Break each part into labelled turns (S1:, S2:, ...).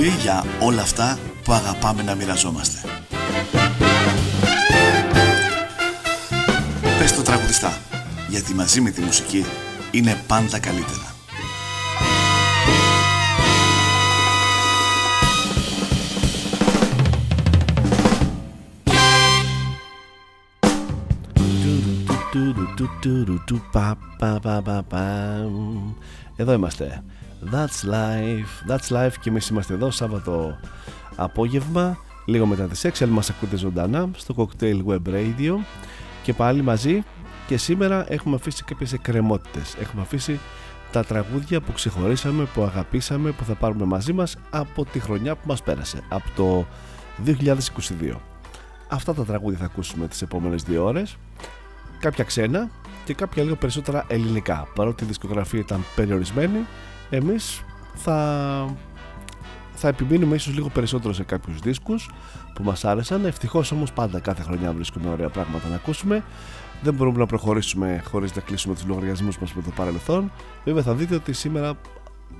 S1: Εκπομπή για όλα αυτά που αγαπάμε να μοιραζόμαστε. Πες το τραγουδιστά, γιατί μαζί με τη μουσική είναι πάντα καλύτερα.
S2: Εδώ είμαστε. That's life, that's life και εμείς είμαστε εδώ Σάββατο απόγευμα λίγο μετά τις 6 αλλά μας ακούτε ζωντανά στο Cocktail Web Radio. Και πάλι μαζί και σήμερα έχουμε αφήσει κάποιες εκκρεμότητες. Έχουμε αφήσει τα τραγούδια που ξεχωρίσαμε, που αγαπήσαμε που θα πάρουμε μαζί μας από τη χρονιά που μας πέρασε από το 2022 αυτά τα τραγούδια θα ακούσουμε τις επόμενες δύο ώρες. Κάποια ξένα και κάποια λίγο περισσότερα ελληνικά παρότι η δισκογραφία ήταν περιορισμένη εμείς θα, θα επιμείνουμε ίσως λίγο περισσότερο σε κάποιους δίσκους που μας άρεσαν. Ευτυχώς όμως πάντα κάθε χρονιά βρίσκουμε ωραία πράγματα να ακούσουμε. Δεν μπορούμε να προχωρήσουμε χωρίς να κλείσουμε τους λογαριασμούς μας με το παρελθόν. Βέβαια θα δείτε ότι σήμερα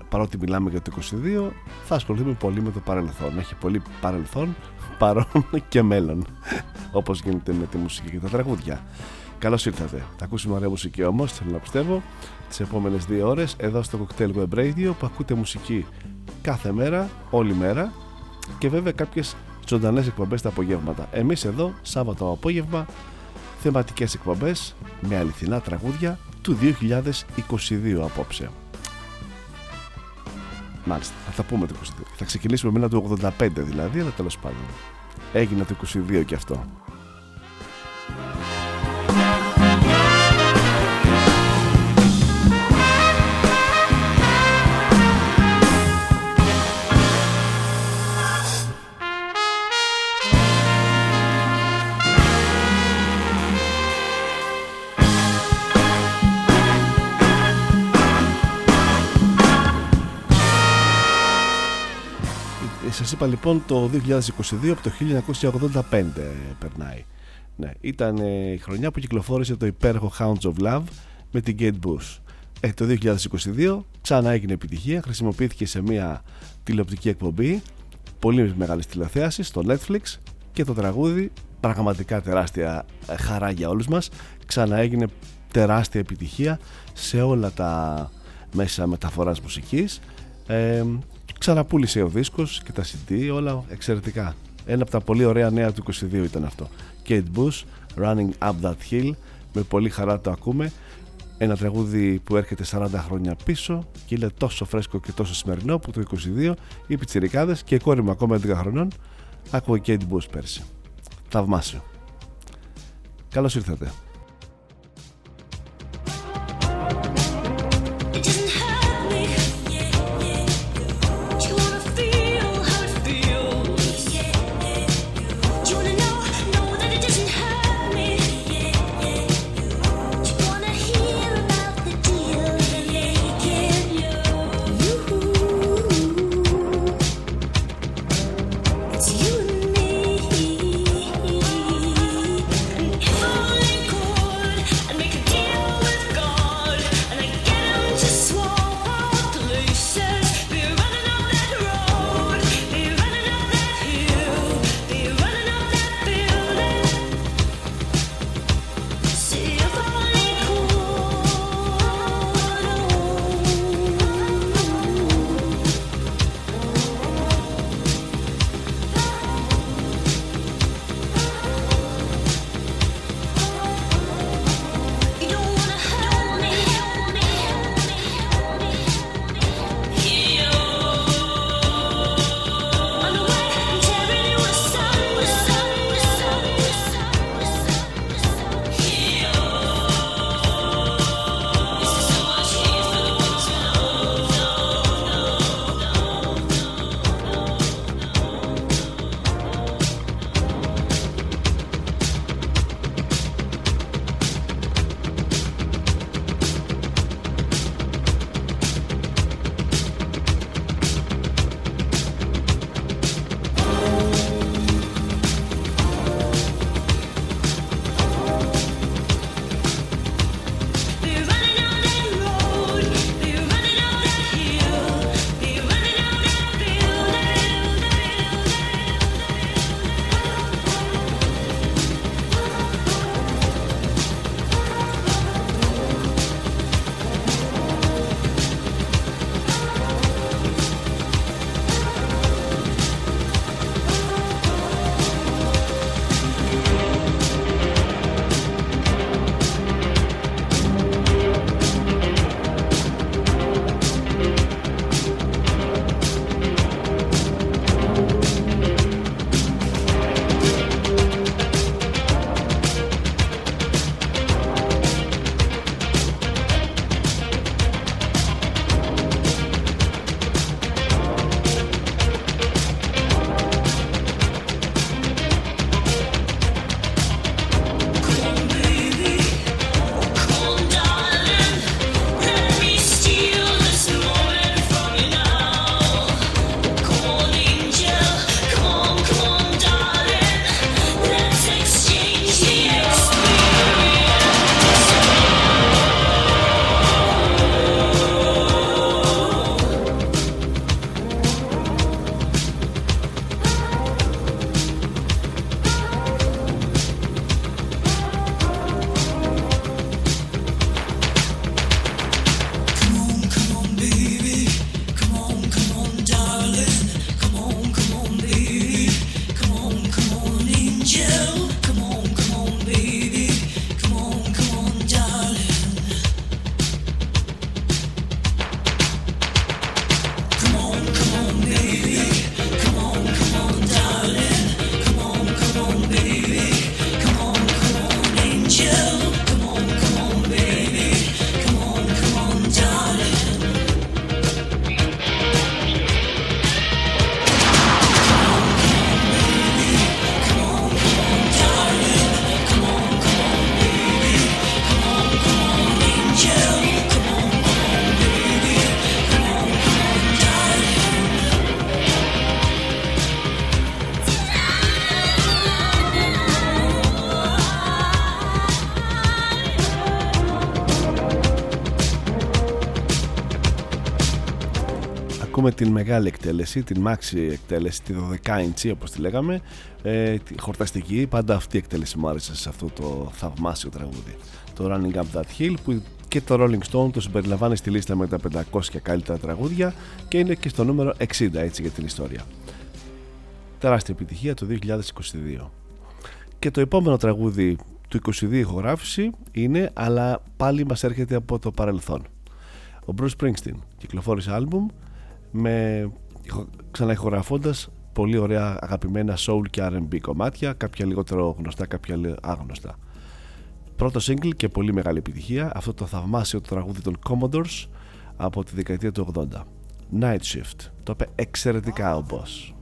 S2: παρότι μιλάμε για το 22 θα ασχοληθούμε πολύ με το παρελθόν. Έχει πολύ παρελθόν παρόν και μέλλον όπως γίνεται με τη μουσική και τα τραγούδια. Καλώς ήρθατε. Θα ακούσουμε ωραία μουσική όμως, θέλω να πιστεύω, τις επόμενες δύο ώρες εδώ στο Cocktail Web Radio που ακούτε μουσική κάθε μέρα, όλη μέρα και βέβαια κάποιες ζωντανές εκπομπές τα απογεύματα. Εμείς εδώ, Σάββατο απόγευμα, θεματικές εκπομπές με αληθινά τραγούδια του 2022 απόψε. Μάλιστα, θα τα πούμε το 22. Θα ξεκινήσουμε με ένα του 85 δηλαδή, αλλά τέλος πάντων. Έγινε το 22 και αυτό. Σας είπα λοιπόν το 2022 από το 1985 περνάει. Ναι, ήταν η χρονιά που κυκλοφόρησε το υπέροχο Hounds of Love με την Kate Bush. Ε, το 2022 ξανά έγινε επιτυχία, χρησιμοποιήθηκε σε μια τηλεοπτική εκπομπή πολύ μεγάλης τηλεθέαση στο Netflix και το τραγούδι πραγματικά τεράστια χαρά για όλους μας ξανά έγινε τεράστια επιτυχία σε όλα τα μέσα μεταφοράς μουσικής ε, Ξαναπούλησε ο δίσκος και τα CD, όλα εξαιρετικά. Ένα από τα πολύ ωραία νέα του 22 ήταν αυτό. Kate Bush, Running Up That Hill, με πολύ χαρά το ακούμε. Ένα τραγούδι που έρχεται 40 χρόνια πίσω και είναι τόσο φρέσκο και τόσο σημερινό που το 22 οι πιτσιρικάδες και η κόρη μου ακόμα 11 χρονών άκουγε Kate Bush πέρσι. Θαυμάσιο. Καλώς ήρθατε.
S3: Ακούμε την μεγάλη εκτέλεση, την maxi εκτέλεση, τη 12 inch όπως τη λέγαμε, ε, τη χορταστική, πάντα αυτή η εκτέλεση μου άρεσε σε αυτό το θαυμάσιο τραγούδι. Το Running Up That Hill που και το Rolling Stone το συμπεριλαμβάνει στη λίστα με τα 500 και καλύτερα τραγούδια και είναι και στο νούμερο 60 έτσι για την ιστορία. Τεράστια επιτυχία το 2022. Και το επόμενο τραγούδι του 22 ηχογράφηση είναι αλλά πάλι μας έρχεται από το παρελθόν. Ο Bruce Springsteen κυκλοφόρησε άλμπουμ με ξαναηχογραφώντας πολύ ωραία αγαπημένα soul και R&B κομμάτια, κάποια λιγότερο γνωστά, κάποια άγνωστα. Πρώτο single και πολύ μεγάλη επιτυχία, αυτό το θαυμάσιο τραγούδι των Commodores από τη δεκαετία του 80. Night Shift. Το είπε εξαιρετικά ο Boss.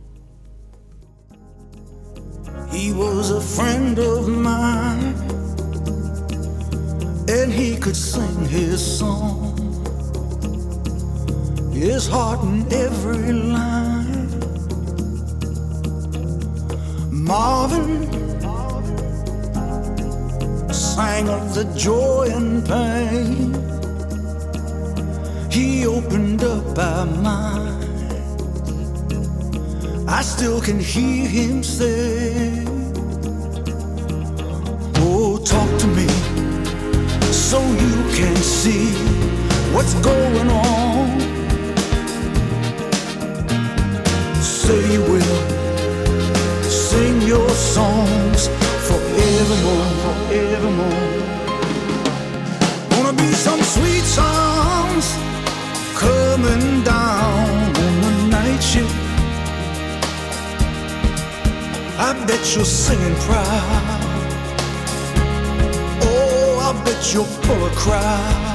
S3: He was a friend of mine And he could sing his song His heart in every line Marvin sang of the joy and pain. He opened up our mind. I still can hear him say, Oh, talk to me so you can see what's going on. Say you will sing your songs forevermore, forevermore. Gonna be some sweet songs coming down on the night shift. I bet you're singing proud. Oh, I bet you'll pull a crowd.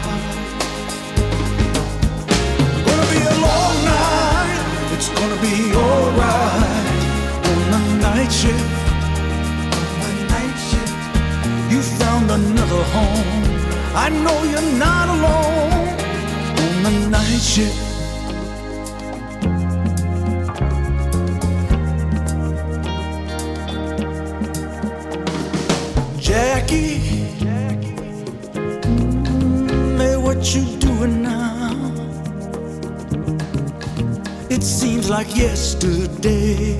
S3: Gonna be alright on the night shift. You found another home. I know you're not alone on the night shift. Jackie, mm, hey, what you doing now? It seems like yesterday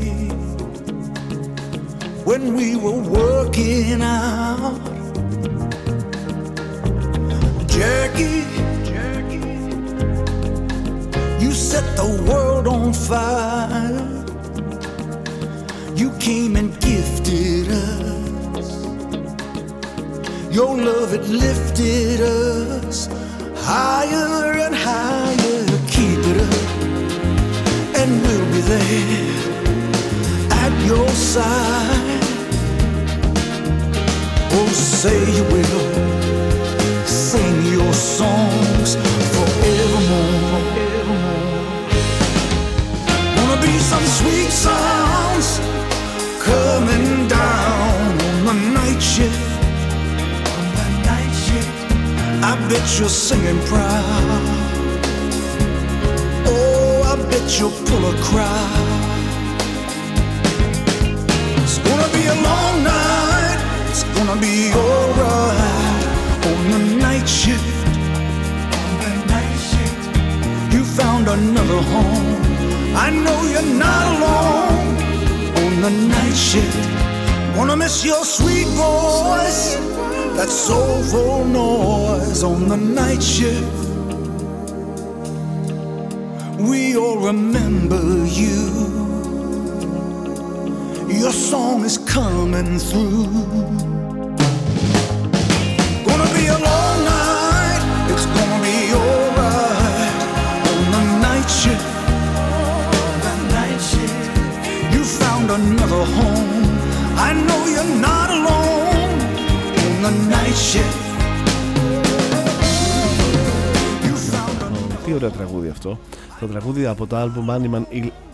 S3: when we were working out. Jackie, Jackie, you set the world on fire. You came and gifted us. Your love, it lifted us higher and higher. And we'll be there at your side. Oh, say you will sing your songs forevermore. Wanna be some sweet sounds coming down. On the night shift, I bet you're singing proud. You'll pull a crowd. It's gonna be a long night. It's gonna be alright on the night shift. On the night shift, you found another home. I know you're not alone on the night shift. Wanna miss your sweet voice, that soulful noise on the night shift We all remember you. Your song is coming through. Gonna be a long night. It's gonna be alright on the night shift. The night shift. You found another home. I know you're not alone on the night shift. You found another Τι ωραίο τραγούδι αυτό. Το τραγούδι από το album Animal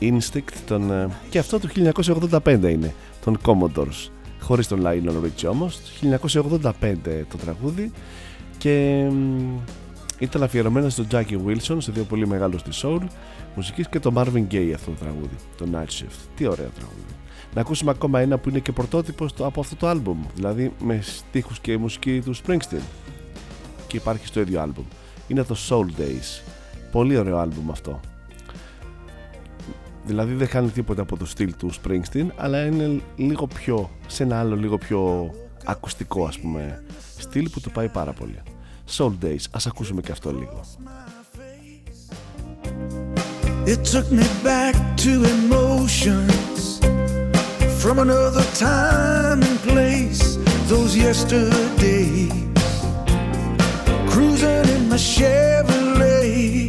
S3: Instinct τον, ε, και αυτό το 1985 είναι των Commodores. Χωρίς τον Lionel Richie όμως το 1985 το τραγούδι. Και ήταν αφιερωμένο στον Jackie Wilson σε δύο πολύ μεγάλους της soul μουσικής και το Marvin Gaye αυτό το τραγούδι το Night Shift. Τι ωραίο τραγούδι. Να ακούσουμε ακόμα ένα που είναι και πρωτότυπος από αυτό το album δηλαδή με στίχους και μουσική του Springsteen. Και υπάρχει στο ίδιο album είναι το Soul Days Πολύ ωραίο άλμπουμ αυτό. Δηλαδή δεν κάνει τίποτα από το στυλ του Springsteen, αλλά είναι λίγο πιο, σε ένα άλλο λίγο πιο ακουστικό ας πούμε στυλ που του πάει πάρα πολύ. Soul Days, ας ακούσουμε και αυτό λίγο. It took me back to emotions from another time and place. Those yesterdays, cruising in my Chevrolet.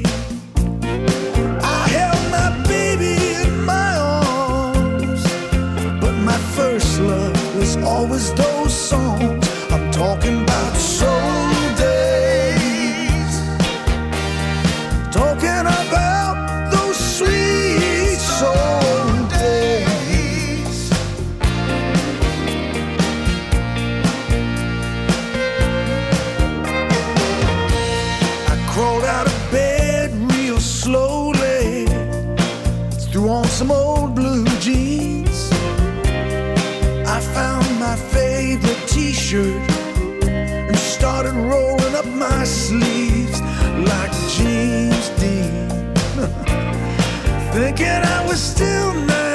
S3: Always those songs. I'm talking my sleeves like James Dean, thinking I was still 19.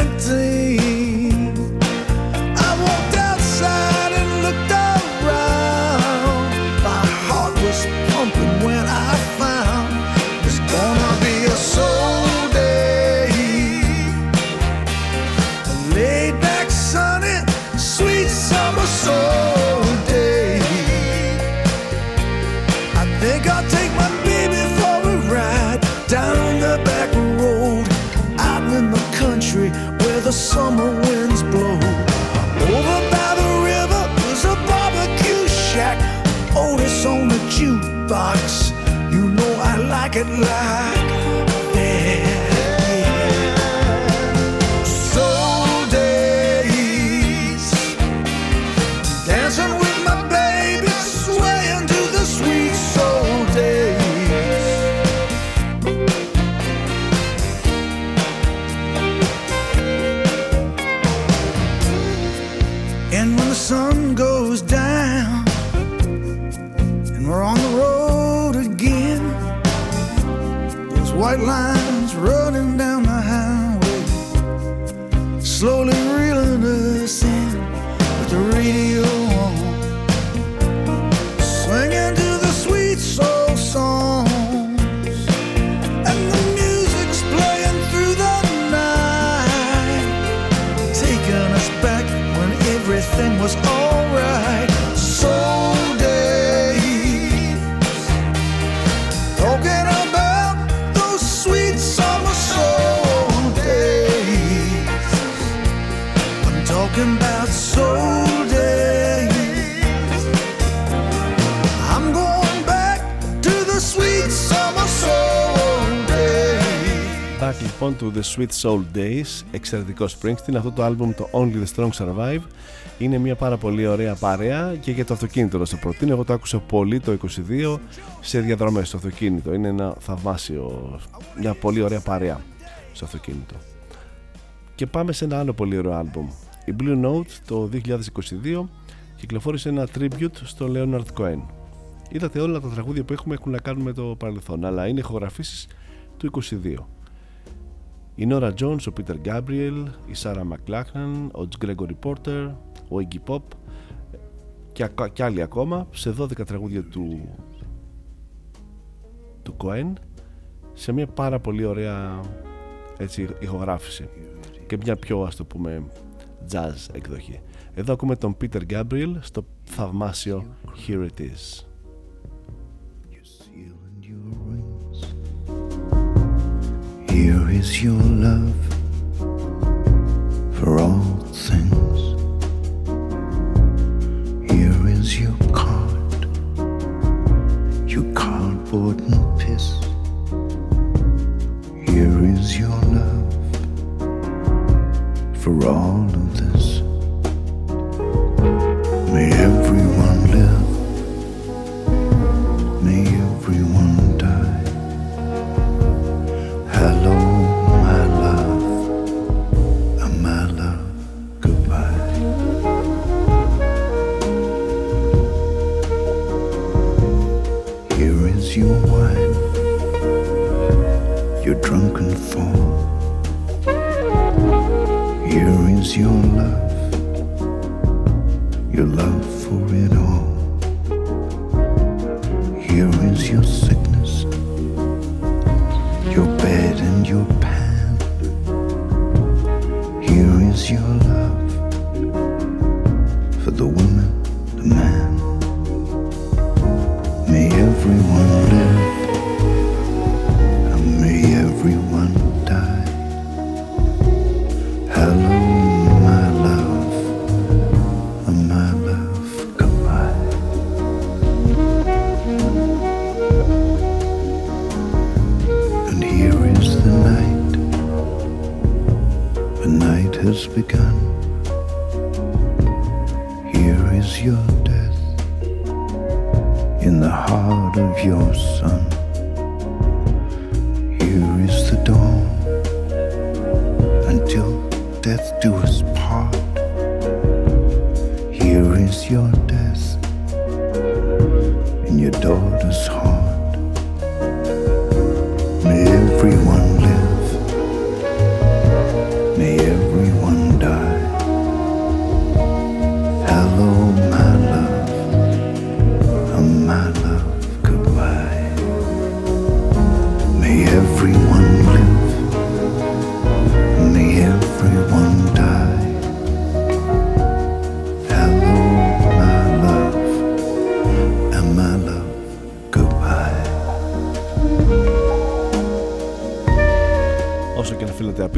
S3: Like λοιπόν του The Sweet Soul Days, εξαιρετικό Springsteen. Αυτό το άλμπουμ το Only the Strong Survive είναι μια πάρα πολύ ωραία παρέα και για το αυτοκίνητο να σε προτείνω. Εγώ το άκουσα πολύ το 22 σε διαδρομές στο αυτοκίνητο. Είναι ένα θαυμάσιο, μια πολύ ωραία παρέα στο αυτοκίνητο. Και πάμε σε ένα άλλο πολύ ωραίο άλμπουμ. Η Blue Note το 2022 κυκλοφόρησε ένα tribute στο Leonard Cohen. Είδατε όλα τα τραγούδια που έχουμε έχουν να κάνουν με το παρελθόν, αλλά είναι ηχογραφήσεις του 22. Η Νόρα Jones, ο Peter Gabriel, η Sarah McLachlan, ο Gregory Porter, ο Iggy Pop και, και άλλοι ακόμα σε 12 τραγούδια του του Cohen σε μια πάρα πολύ ωραία έτσι, ηχογράφηση και μια πιο ας το πούμε jazz εκδοχή. Εδώ ακούμε τον Peter Gabriel στο θαυμάσιο Here It Is.
S4: Here is your love for all things. Here is your card, your cardboard and piss. Here is your love for all of this. May everyone broken form. Here is your love, your love.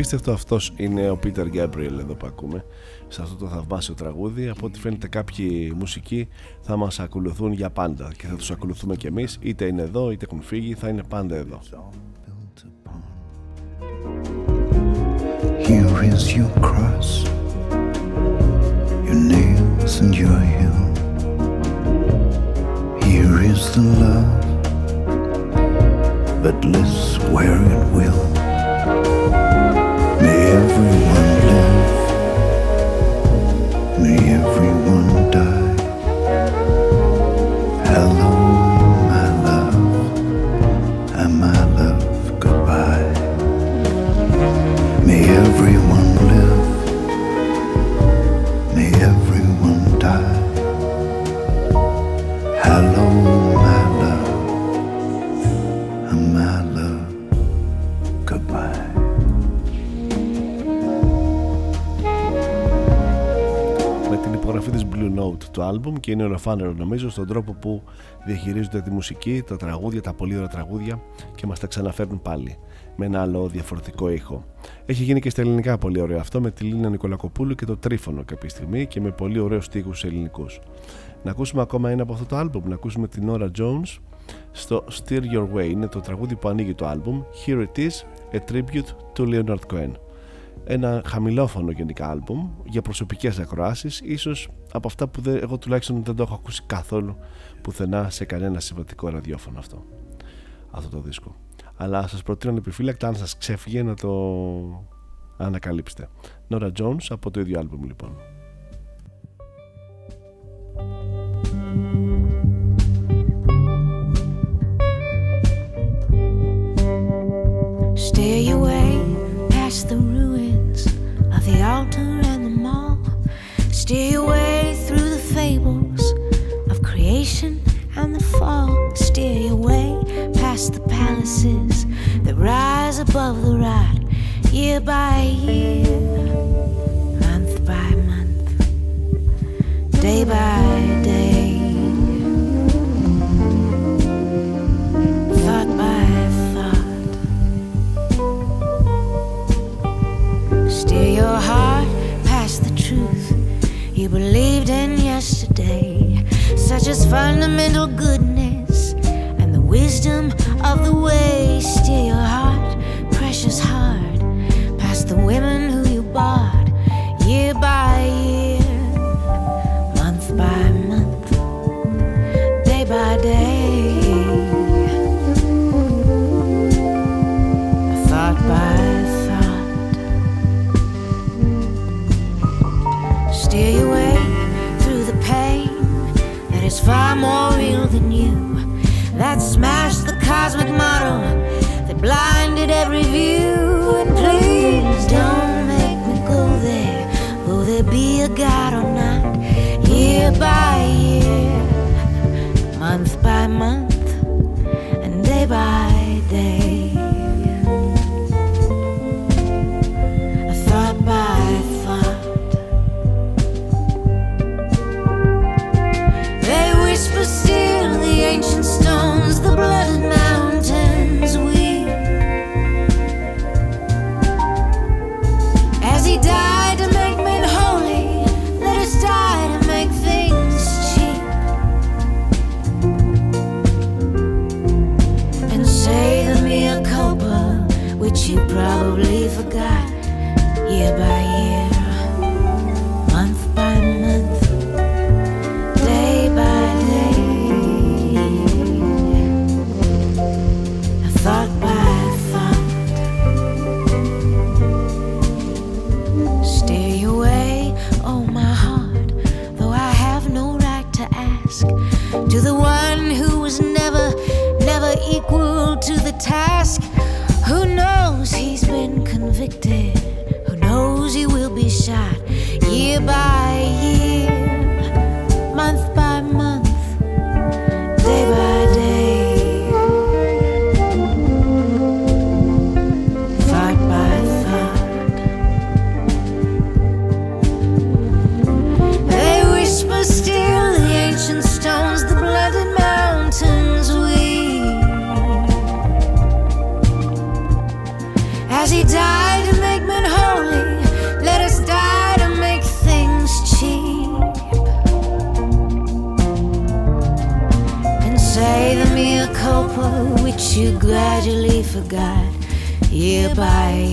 S2: Απίστευτο, αυτός είναι ο Peter Gabriel εδώ που ακούμε σε αυτό το θαυμάσιο τραγούδι. Από ό,τι φαίνεται, κάποιοι μουσικοί θα μας ακολουθούν για πάντα και θα τους ακολουθούμε κι εμείς, είτε είναι εδώ είτε έχουν φύγει, θα είναι πάντα εδώ.
S4: built upon. Here is your cross, your nails and your hill. Here is the love that lives where it will. Everyone live, may
S2: του άλμπουμ και είναι ολοφάνερο νομίζω στον τρόπο που διαχειρίζονται τη μουσική, τα τραγούδια, τα πολύ ωραία τραγούδια και μας τα ξαναφέρνουν πάλι με ένα άλλο διαφορετικό ήχο. Έχει γίνει και στα ελληνικά πολύ ωραίο αυτό με τη Λίνα Νικολακοπούλου και το Τρίφωνο κάποια στιγμή και με πολύ ωραίους στίχους ελληνικούς. Να ακούσουμε ακόμα ένα από αυτό το άλμπουμ, να ακούσουμε την Nora Jones στο Steer Your Way. Είναι το τραγούδι που ανοίγει το άλμπουμ Here It Is, A Tribute to Leonard Cohen ένα χαμηλόφωνο γενικά άλμπουμ για προσωπικές ακροάσεις ίσως από αυτά που δεν, εγώ τουλάχιστον δεν το έχω ακούσει καθόλου πουθενά σε κανένα συμβατικό ραδιόφωνο αυτό αυτό το δίσκο. Αλλά σας προτείνω επιφύλακτα αν σας ξέφυγε να το ανακαλύψετε. Nora Jones από το ίδιο άλμπουμ λοιπόν.
S5: Steer your way past the ruins of the altar and the mall. Steer your way through the fables of creation and the fall. Steer your way past the palaces that rise above the rot, year by year, month by month, day by day. Thought by thought. Steer your heart fundamental goodness and the wisdom of the way. Steer you gradually forgot. Year by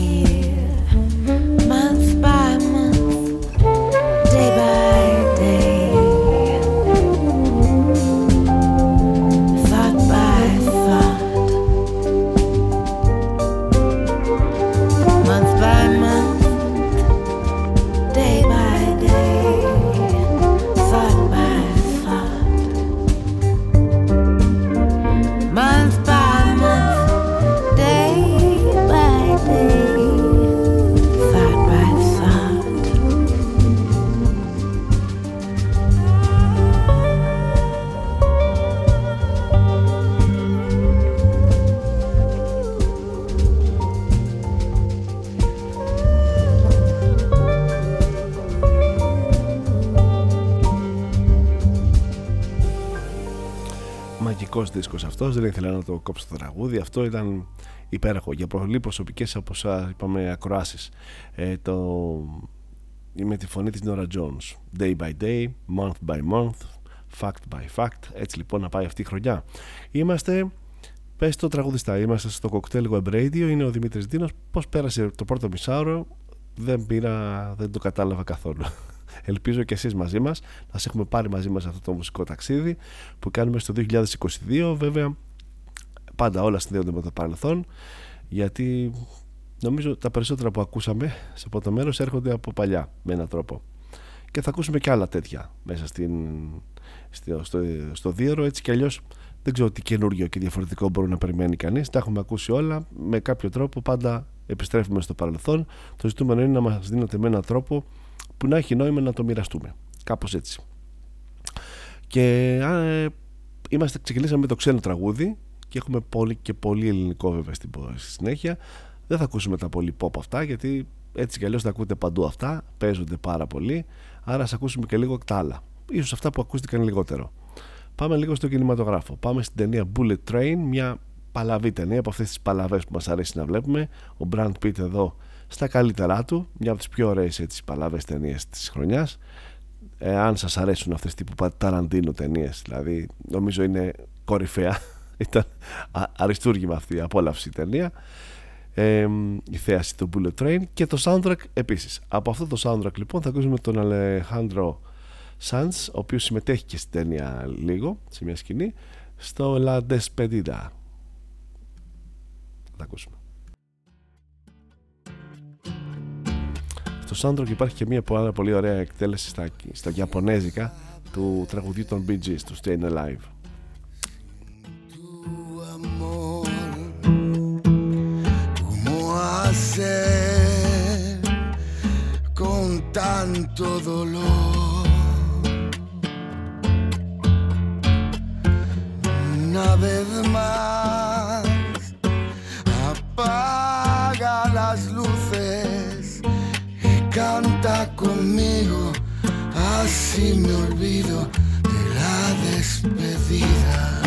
S2: δεν ήθελα να το κόψω το τραγούδι. Αυτό ήταν υπέροχο για πολύ προσωπικές όπως είπαμε ακροάσεις. Ε, το... Με τη φωνή της Nora Jones. Day by day, month by month, fact by fact. Έτσι λοιπόν να πάει αυτή η χρονιά. Είμαστε Πες το τραγουδιστά, είμαστε στο Cocktail Web Radio, είναι ο Δημήτρης Δίνος. Πώς πέρασε το πρώτο μισάωρο, δεν πήρα, δεν το κατάλαβα καθόλου. Ελπίζω και εσείς μαζί μας να σε έχουμε πάρει μαζί μας αυτό το μουσικό ταξίδι που κάνουμε στο 2022 βέβαια πάντα όλα συνδέονται με το παρελθόν γιατί νομίζω τα περισσότερα που ακούσαμε σε αυτό το μέρος έρχονται από παλιά με έναν τρόπο. Και θα ακούσουμε και άλλα τέτοια μέσα στην, στο, στο, στο δίωρο έτσι κι αλλιώς. Δεν ξέρω τι καινούργιο και διαφορετικό μπορεί να περιμένει κανείς. Τα έχουμε ακούσει όλα. Με κάποιο τρόπο πάντα επιστρέφουμε στο παρελθόν. Το ζητούμενο είναι να μας δίνεται με έναν τρόπο που να έχει νόημα να το μοιραστούμε. Κάπως έτσι. Και ε, είμαστε, ξεκινήσαμε με το ξένο τραγούδι και έχουμε πολύ και πολύ ελληνικό βέβαια στην συνέχεια. Δεν θα ακούσουμε τα πολύ pop αυτά γιατί έτσι κι αλλιώς τα ακούτε παντού αυτά παίζονται πάρα πολύ. Άρα ας ακούσουμε και λίγο τα άλλα. Ίσως αυτά που ακούστηκαν λιγότερο. Πάμε λίγο στο κινηματογράφο. Πάμε στην ταινία Bullet Train μια παλαβή ταινία από αυτές τις παλαβές που μας αρέσει να βλέπουμε. Ο Brand Pitt εδώ στα καλύτερά του μια από τις πιο ωραίες έτσι παλαβές ταινίες της χρονιάς. Ε, αν σας αρέσουν αυτές τύπου Ταραντίνο ταινίες, δηλαδή νομίζω είναι κορυφαία. Ήταν αριστούργημα αυτή η απόλαυση η ταινία. Ε, η θέαση του Bullet Train και το soundtrack επίσης. Από αυτό το soundtrack λοιπόν θα ακούσουμε τον Alejandro Sanz ο οποίος συμμετέχει και στην ταινία λίγο σε μια σκηνή στο La Despedida. Θα ακούσουμε Σαντρο, soundtrack υπάρχει και μια πάρα πολύ ωραία εκτέλεση στα, στα του τραγουδιού των Bee Gees, του Stayin' Alive.
S6: του con tanto dolor. Una vez más, apaga las luces. Así me olvido de la despedida.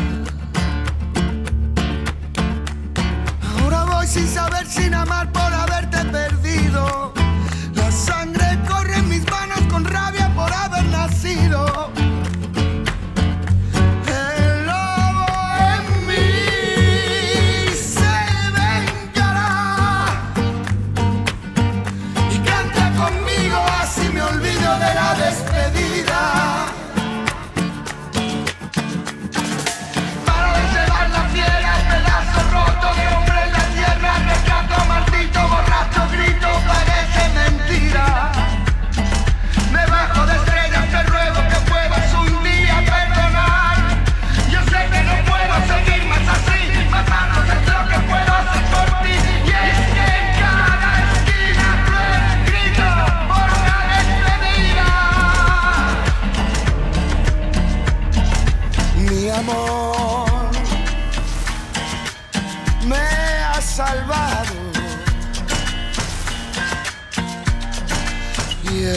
S6: Ahora voy sin saber, sin amar por haberte perdido. La sangre corre en mis manos con rabia por haber nacido.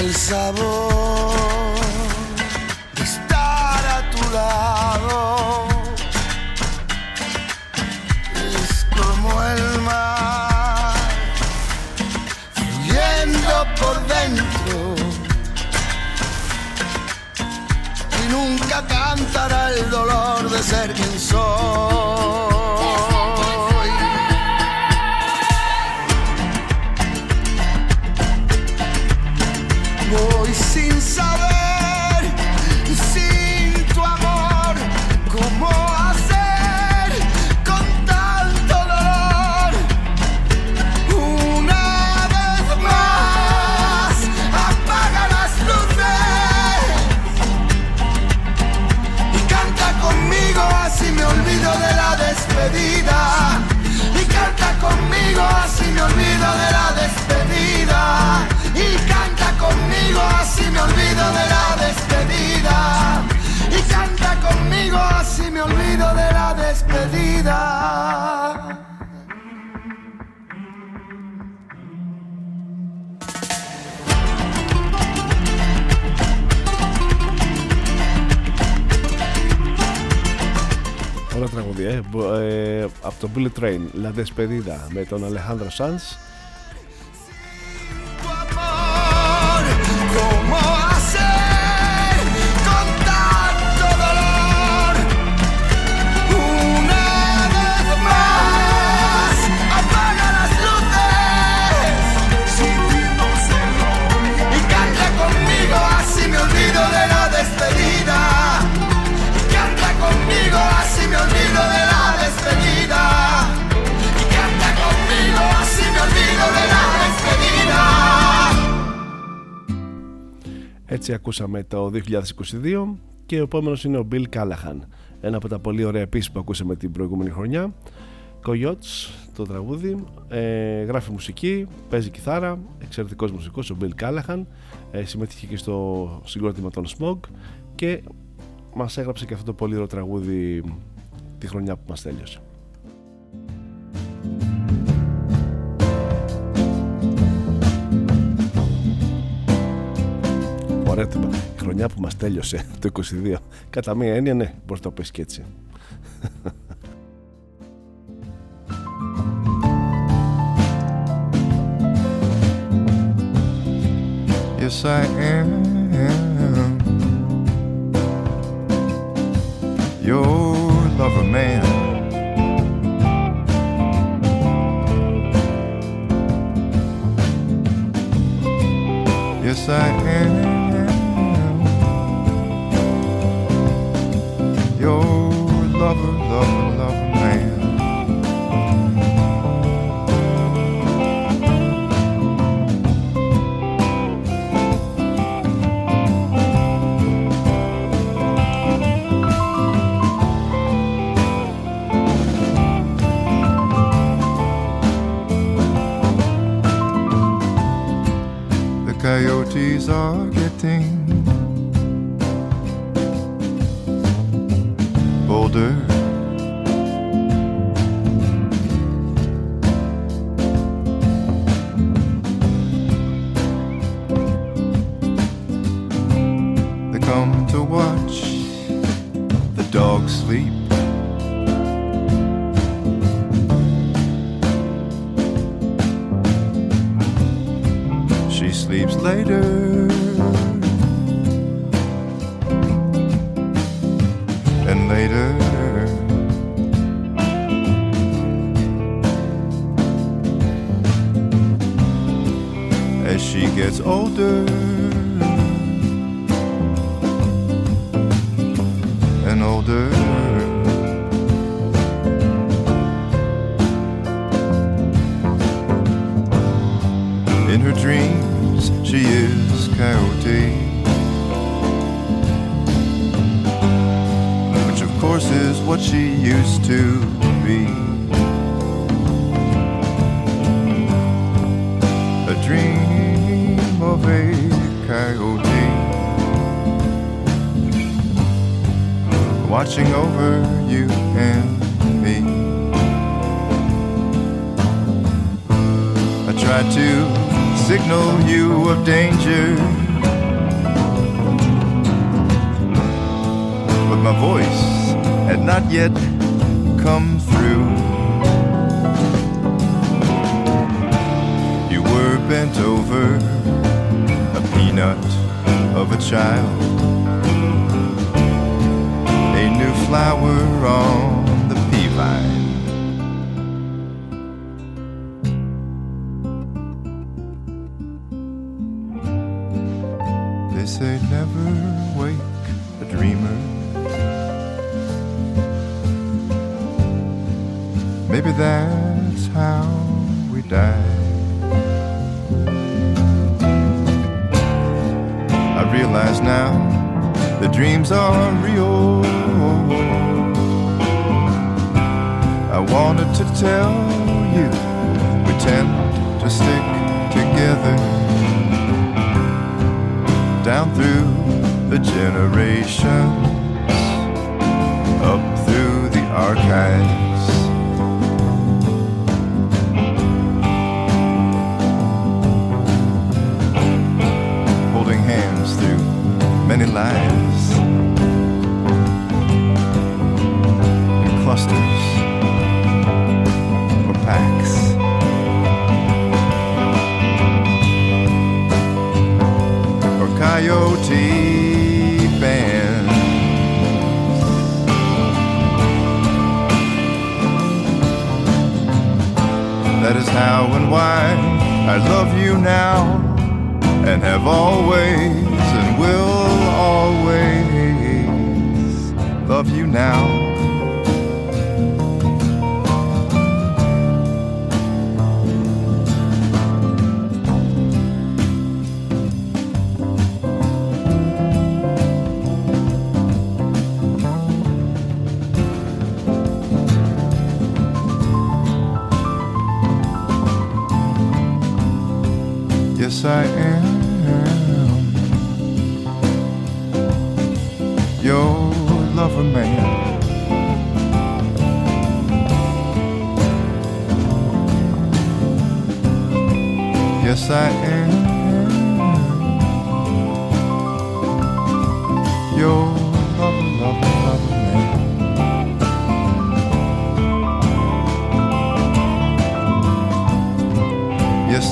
S6: El sabor de estar a tu lado es como el mar fluyendo por dentro y nunca cantará el dolor de ser quien soy.
S2: Ωραία τραγουδία. Ε. Μπο- ε, από το Bullet Train, La Despedida με τον Alejandro Sanz. Έτσι ακούσαμε το 2022 και ο επόμενος είναι ο Bill Callahan. Ένα από τα πολύ ωραία επίσης που ακούσαμε την προηγούμενη χρονιά. Coyotes, το τραγούδι, ε, γράφει μουσική, παίζει κιθάρα, εξαιρετικός μουσικός ο Bill Callahan, ε, συμμετείχε και στο συγκρότημα των Smog και μας έγραψε και αυτό το πολύ ωραίο τραγούδι τη χρονιά που μας τέλειωσε. Ωραία, το είπα. η χρονιά που μας τέλειωσε το 22. Κατά μία έννοια, ναι, μπορείς να το πεις και έτσι.
S7: Yes, I am. Your lover man. Yes, I am. Your lover, lover, lover man. The coyotes are getting
S8: She sleeps later. And later. As she gets older.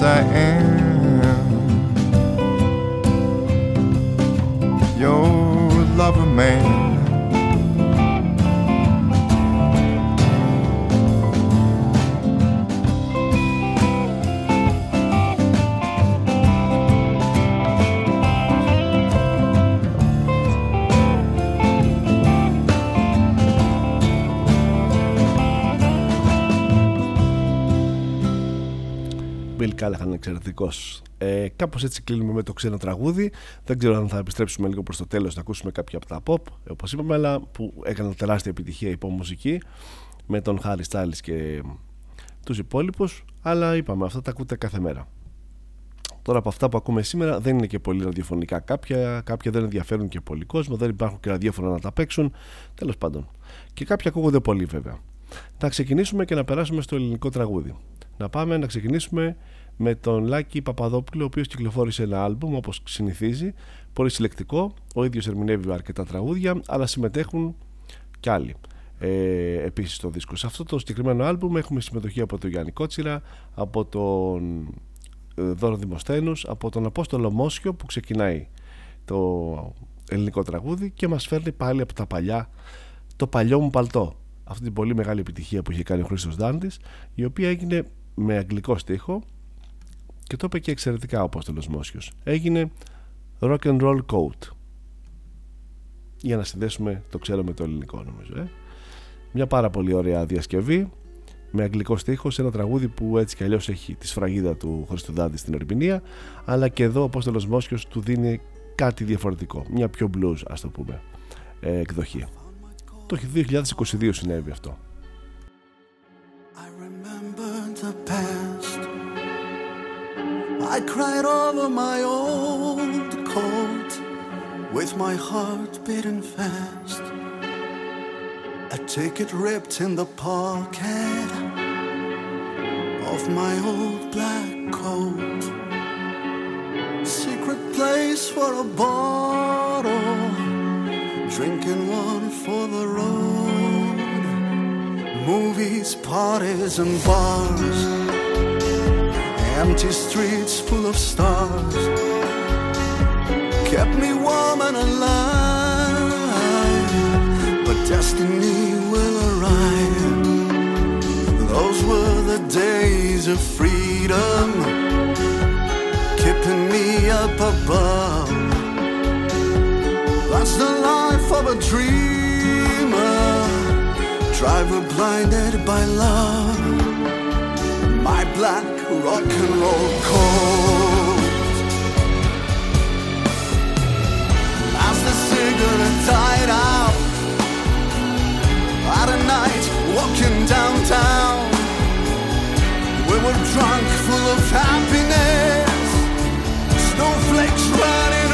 S8: I am.
S2: Callahan εξαιρετικό. Ε, Κάπως έτσι κλείνουμε με το ξένο τραγούδι. Δεν ξέρω αν θα επιστρέψουμε λίγο προς το τέλος να ακούσουμε κάποια από τα pop, όπως είπαμε, αλλά που έκαναν τεράστια επιτυχία υπό μουσική με τον Harry Styles και τους υπόλοιπους. Αλλά είπαμε, αυτά τα ακούτε κάθε μέρα. Τώρα από αυτά που ακούμε σήμερα δεν είναι και πολύ ραδιοφωνικά κάποια, κάποια δεν ενδιαφέρουν και πολύ κόσμο, δεν υπάρχουν και ραδιόφωνα να τα παίξουν. Τέλος πάντων. Και κάποια ακούγονται πολύ βέβαια. Να ξεκινήσουμε και να περάσουμε στο ελληνικό τραγούδι. Να πάμε να ξεκινήσουμε με τον Λάκη Παπαδόπουλο, ο οποίος κυκλοφόρησε ένα άλμπουμ όπως συνηθίζει, πολύ συλλεκτικό. Ο ίδιος ερμηνεύει αρκετά τραγούδια, αλλά συμμετέχουν κι άλλοι. ε, επίσης στο δίσκο. Σε αυτό το συγκεκριμένο άλμπουμ έχουμε συμμετοχή από τον Γιάννη Κότσιρα, από τον ε, Δώρο Δημοσθένους, από τον Απόστολο Μόσιο που ξεκινάει το ελληνικό τραγούδι και μας φέρνει πάλι από τα παλιά το παλιό μου παλτό αυτή την πολύ μεγάλη επιτυχία που είχε κάνει ο Χρήστος Δάντης η οποία έγινε με αγγλικό στίχο και το είπε και εξαιρετικά ο Απόστολος Μόσιος έγινε rock and roll coat για να συνδέσουμε το ξέρω με το ελληνικό νομίζω ε. μια πάρα πολύ ωραία διασκευή με αγγλικό στίχος σε ένα τραγούδι που έτσι κι αλλιώς έχει τη σφραγίδα του Χρήστο Δάντη στην Ορμηνία αλλά και εδώ ο Απόστολος Μόσιος του δίνει κάτι διαφορετικό μια πιο blues ας το πούμε ε, εκδοχή το 2022 συνέβη αυτό
S3: I remember the past. I cried over my old coat with my heart beating fast. A ticket ripped in the pocket of my old black coat. Secret place for a bottle, drinking one for the road. Movies, parties, and bars. Empty streets full of stars kept me warm and alive. But destiny will arrive. Those were the days of freedom, keeping me up above. That's the life of a dreamer, driver blinded by love. My black rock and roll coat. As the cigarette died out, at a night walking downtown, we were drunk, full of happiness, snowflakes running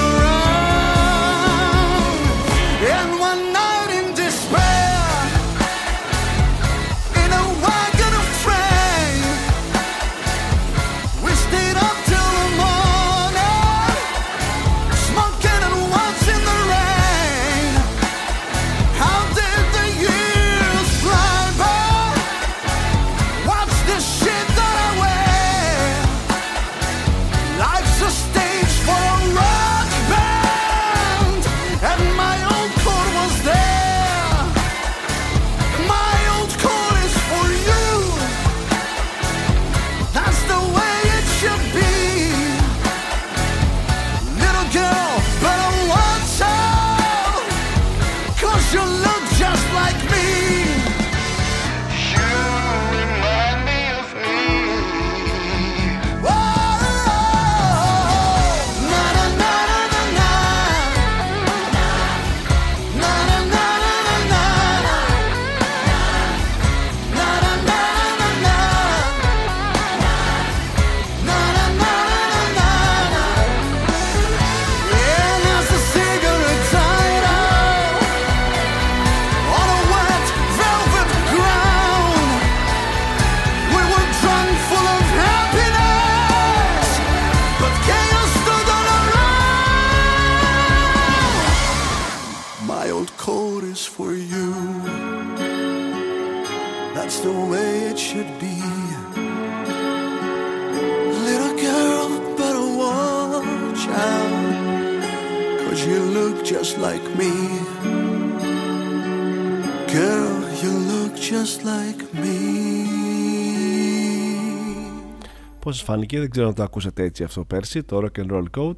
S2: φάνηκε, δεν ξέρω αν το ακούσατε έτσι αυτό πέρσι, το Rock and Roll Code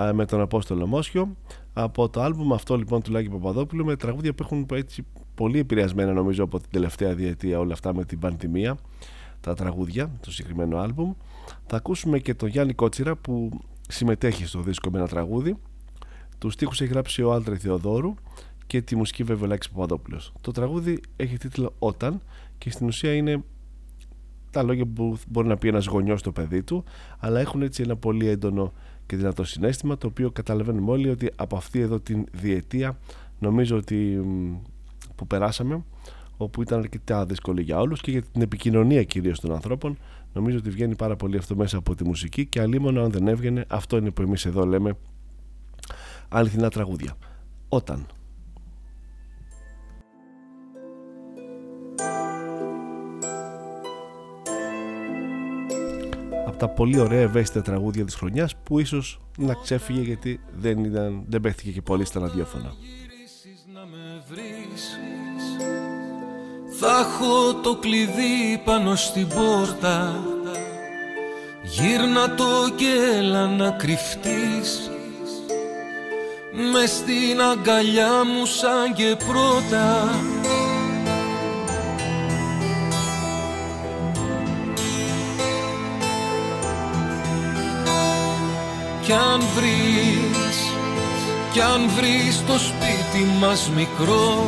S2: α, με τον Απόστολο Μόσιο. Από το άλμπουμ αυτό λοιπόν του Λάκη Παπαδόπουλου με τραγούδια που έχουν έτσι πολύ επηρεασμένα νομίζω από την τελευταία διετία όλα αυτά με την πανδημία τα τραγούδια, το συγκεκριμένο άλμπουμ. Θα ακούσουμε και τον Γιάννη Κότσιρα που συμμετέχει στο δίσκο με ένα τραγούδι. Τους στίχους έχει γράψει ο Άλτρε Θεοδόρου και τη μουσική βέβαια ο Λάκης Παπαδόπουλος. Το τραγούδι έχει τίτλο «Όταν» και στην ουσία είναι τα λόγια που μπορεί να πει ένας γονιός στο παιδί του αλλά έχουν έτσι ένα πολύ έντονο και δυνατό συνέστημα το οποίο καταλαβαίνουμε όλοι ότι από αυτή εδώ την διετία νομίζω ότι μ, που περάσαμε όπου ήταν αρκετά δύσκολη για όλους και για την επικοινωνία κυρίως των ανθρώπων νομίζω ότι βγαίνει πάρα πολύ αυτό μέσα από τη μουσική και αλίμονο αν δεν έβγαινε αυτό είναι που εμείς εδώ λέμε αληθινά τραγούδια. Όταν τα πολύ ωραία ευαίσθητα τραγούδια της χρονιάς που ίσως να ξέφυγε γιατί δεν, ήταν, δεν παίχτηκε και πολύ στα ραδιόφωνα.
S9: Θα έχω το κλειδί πάνω στην πόρτα Γύρνα το και έλα να κρυφτείς μες στην αγκαλιά μου σαν και πρώτα Κι αν βρεις, κι αν βρεις το σπίτι μας μικρό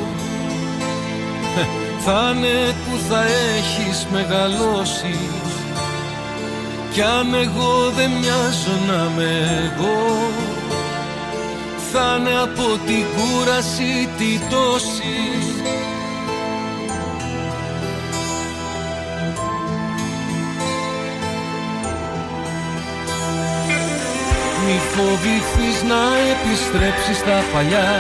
S9: θα είναι που θα έχεις μεγαλώσει. Κι αν εγώ δεν μοιάζω να με εγώ θα είναι από την κούραση τη τόση Μη φοβηθείς να επιστρέψεις στα παλιά.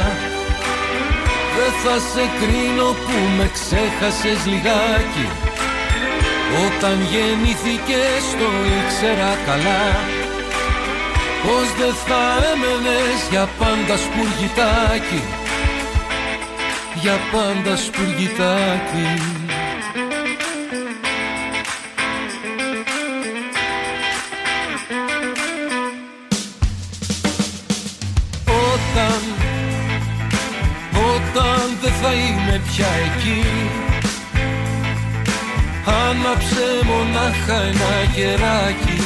S9: Δεν θα σε κρίνω που με ξέχασες λιγάκι. Όταν γεννήθηκες το ήξερα καλά. Πως δεν θα έμενες για πάντα σπουργητάκι. Για πάντα σπουργητάκι πια εκεί. Άναψε μονάχα ένα κεράκι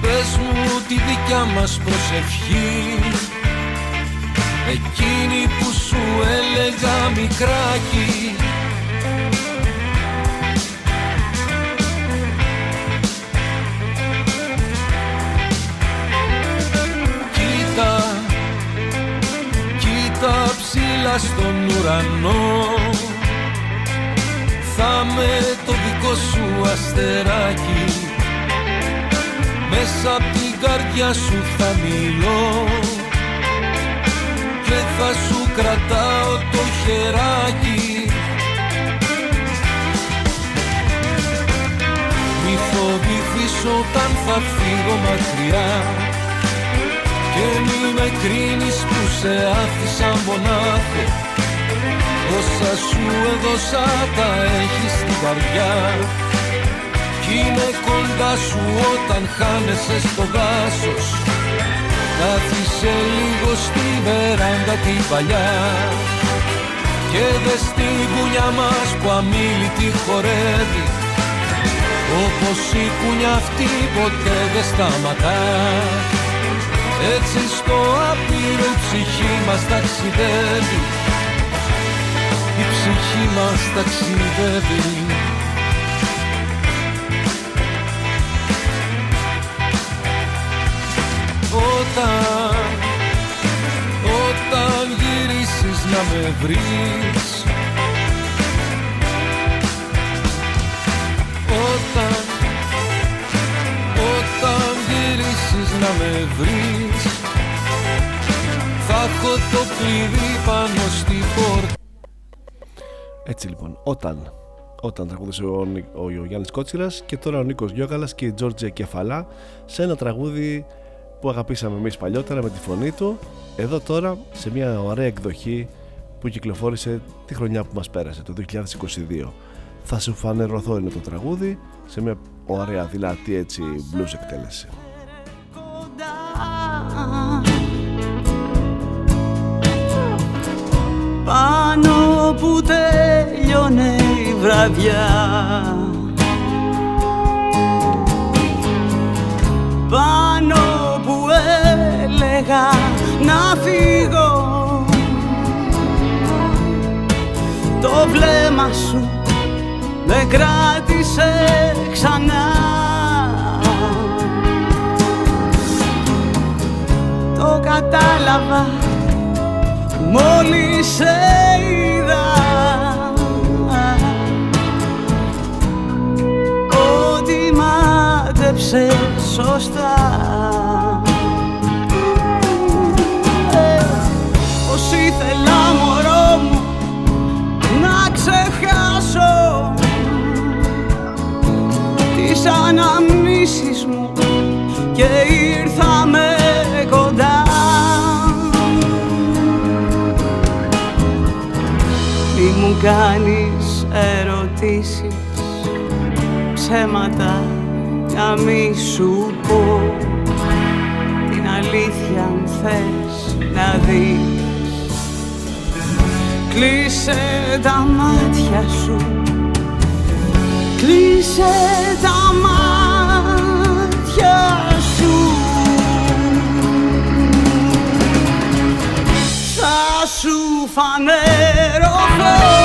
S9: Πες μου τη δικιά μας προσευχή. Εκείνη που σου έλεγα μικράκι ψηλά στον ουρανό. Θα με το δικό σου αστεράκι. Μέσα απ' την καρδιά σου θα μιλώ. Και θα σου κρατάω το χεράκι. Μη φοβηθείς όταν θα φύγω μακριά. Και μη με κρίνεις που σε άφησα μονάχο. Όσα σου έδωσα τα έχεις στην καρδιά. Κι είναι κοντά σου όταν χάνεσαι στο δάσος. Κάθισε λίγο στη βεράντα την παλιά. Και δες τη γουλιά μας που αμήλυτη χορεύει. Όπως η κούνια αυτή ποτέ δεν σταματά Έτσι στο άπειρο η ψυχή μας ταξιδεύει. Η ψυχή μας ταξιδεύει. Όταν, όταν γυρίσεις να με βρεις. Όταν, όταν γυρίσεις να με βρεις. Θα έχω το κλειδί πάνω στη πόρτα.
S2: Έτσι λοιπόν, όταν όταν τραγούδισε ο, Νι- ο, ο Γιάννης Κότσιρας και τώρα ο Νίκος Γιώγαλας και η Τζόρτζια Κεφαλά σε ένα τραγούδι που αγαπήσαμε εμείς παλιότερα με τη φωνή του εδώ τώρα σε μια ωραία εκδοχή που κυκλοφόρησε τη χρονιά που μας πέρασε το 2022 θα σου φανερωθώ είναι το τραγούδι σε μια ωραία δυνατή έτσι blues εκτέλεση
S10: πάνω που τέλειωνε η βραδιά. Πάνω που έλεγα να φύγω. Το βλέμμα σου με κράτησε ξανά. Το κατάλαβα μόλις σε είδα. Ότι μάτεψε σωστά. Ε, Πως ήθελα μωρό μου να ξεχάσω τις αναμνήσεις κινήσεις μου και ήρθαμε κάνεις ερωτήσεις ψέματα να μη σου πω. Την αλήθεια αν θες να δεις. Κλείσε τα μάτια σου. Κλείσε τα μάτια σου. Θα σου φανερωθώ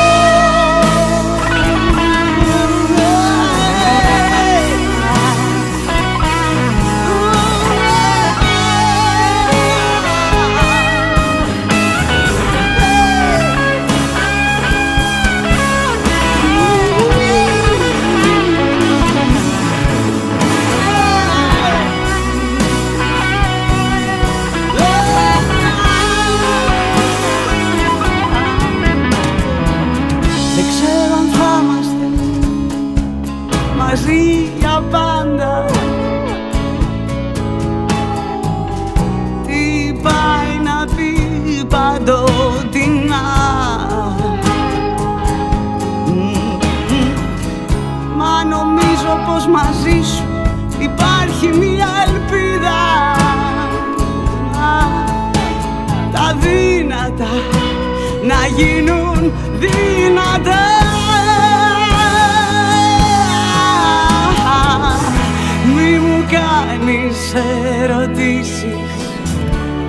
S10: κάνεις ερωτήσεις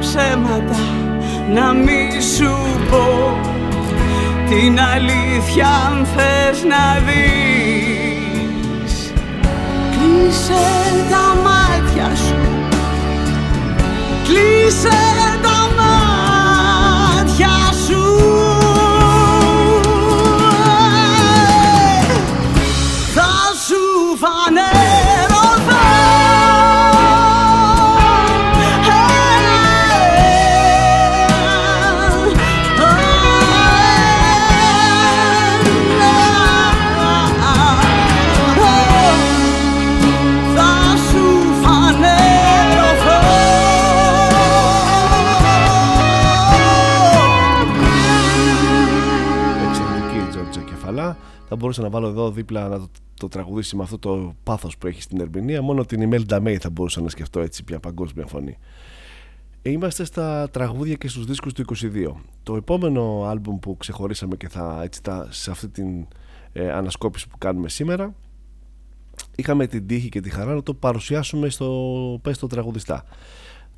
S10: ψέματα να μη σου πω. Την αλήθεια αν θες να δεις Κλείσε τα μάτια σου Κλείσε
S2: μπορούσα να βάλω εδώ δίπλα να το, το τραγουδήσει με αυτό το πάθος που έχει στην ερμηνεία. Μόνο την Ιμέλ Νταμέι θα μπορούσα να σκεφτώ έτσι πια παγκόσμια φωνή. Είμαστε στα τραγούδια και στους δίσκους του 22. Το επόμενο άλμπουμ που ξεχωρίσαμε και θα έτσι τα, σε αυτή την ε, ανασκόπηση που κάνουμε σήμερα είχαμε την τύχη και τη χαρά να το παρουσιάσουμε στο Πες το τραγουδιστά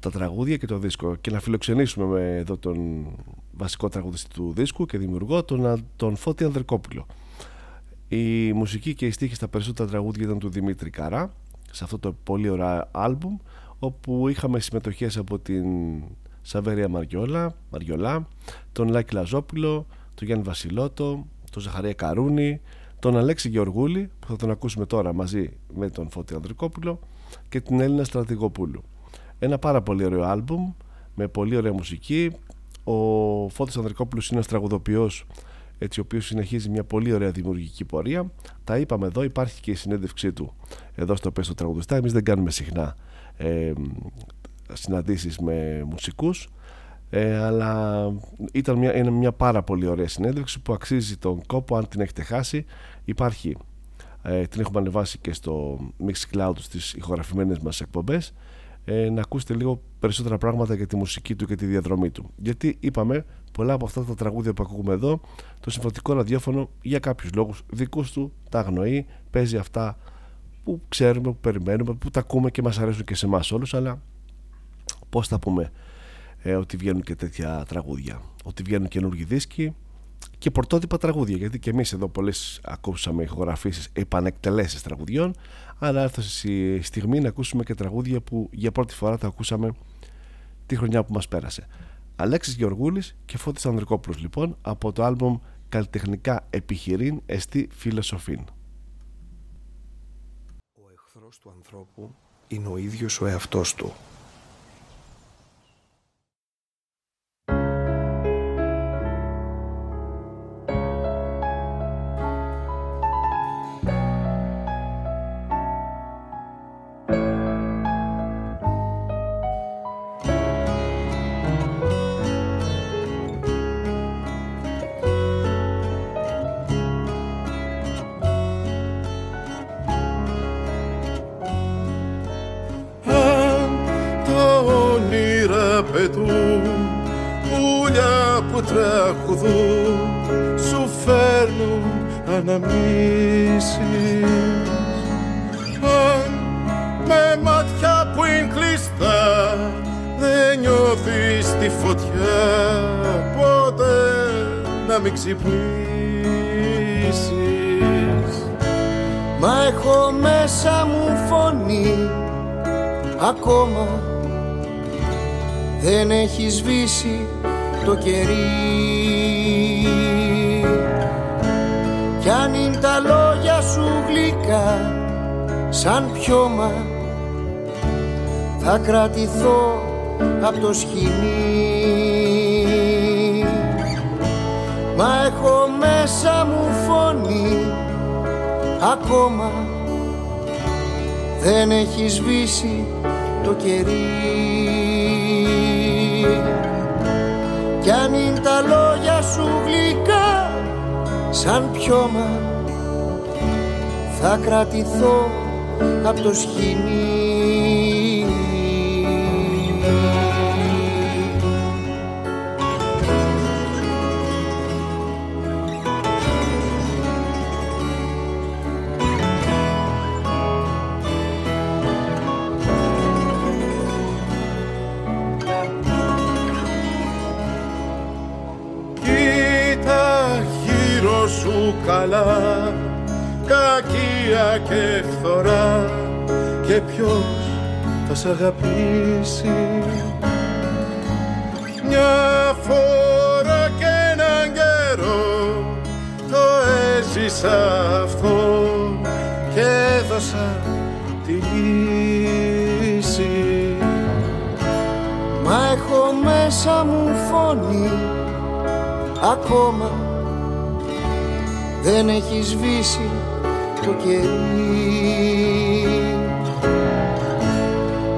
S2: τα τραγούδια και το δίσκο και να φιλοξενήσουμε με εδώ τον βασικό τραγουδιστή του δίσκου και δημιουργό τον, τον Φώτη Ανδρικόπουλο η μουσική και η στίχη στα περισσότερα τραγούδια ήταν του Δημήτρη Καρά σε αυτό το πολύ ωραίο άλμπουμ όπου είχαμε συμμετοχές από την Σαβέρια Μαριόλα, Μαριολά, τον Λάκη Λαζόπουλο, τον Γιάννη Βασιλότο, τον Ζαχαρία Καρούνη, τον Αλέξη Γεωργούλη που θα τον ακούσουμε τώρα μαζί με τον Φώτη Ανδρικόπουλο και την Έλληνα Στρατηγοπούλου. Ένα πάρα πολύ ωραίο άλμπουμ με πολύ ωραία μουσική. Ο Φώτης Ανδρικόπουλος είναι ένας τραγουδοποιός έτσι, ο οποίος συνεχίζει μια πολύ ωραία δημιουργική πορεία. Τα είπαμε εδώ, υπάρχει και η συνέντευξή του εδώ στο Πες το Τραγουδιστά. Εμείς δεν κάνουμε συχνά ε, συναντήσεις με μουσικούς ε, αλλά ήταν μια, είναι μια πάρα πολύ ωραία συνέντευξη που αξίζει τον κόπο αν την έχετε χάσει υπάρχει ε, την έχουμε ανεβάσει και στο Mixcloud στις ηχογραφημένες μας εκπομπές ε, να ακούσετε λίγο περισσότερα πράγματα για τη μουσική του και τη διαδρομή του γιατί είπαμε πολλά από αυτά τα τραγούδια που ακούμε εδώ το συμφωνητικό ραδιόφωνο για κάποιους λόγους δικούς του τα αγνοεί παίζει αυτά που ξέρουμε, που περιμένουμε, που τα ακούμε και μας αρέσουν και σε εμάς όλους αλλά πώς θα πούμε ε, ότι βγαίνουν και τέτοια τραγούδια. Ότι βγαίνουν καινούργιοι δίσκοι και πορτότυπα τραγούδια γιατί και εμείς εδώ πολλές ακούσαμε ηχογραφήσεις επανεκτελέσεις τραγουδιών αλλά έφτασε η στιγμή να ακούσουμε και τραγούδια που για πρώτη φορά τα ακούσαμε τη χρονιά που μας πέρασε Αλέξης Γεωργούλης και Φώτης Ανδρικόπουλος λοιπόν από το άλμπομ καλλιτεχνικά επιχειρήν εστί φιλοσοφήν
S11: Ο εχθρός του ανθρώπου είναι ο ίδιος ο εαυτός του.
S6: Έχει σβήσει το κερί. Κι αν είναι τα λόγια σου γλυκά σαν πιώμα θα κρατηθώ από το σκηνή Μα έχω μέσα μου φωνή ακόμα δεν έχει σβήσει το κερί κι αν είναι τα λόγια σου γλυκά σαν πιώμα θα κρατηθώ από το σκηνή
S12: αγαπήσει. Μια φορά και έναν καιρό το έζησα αυτό και έδωσα τη λύση.
S6: Μα έχω μέσα μου φωνή ακόμα. Δεν έχεις σβήσει το κερί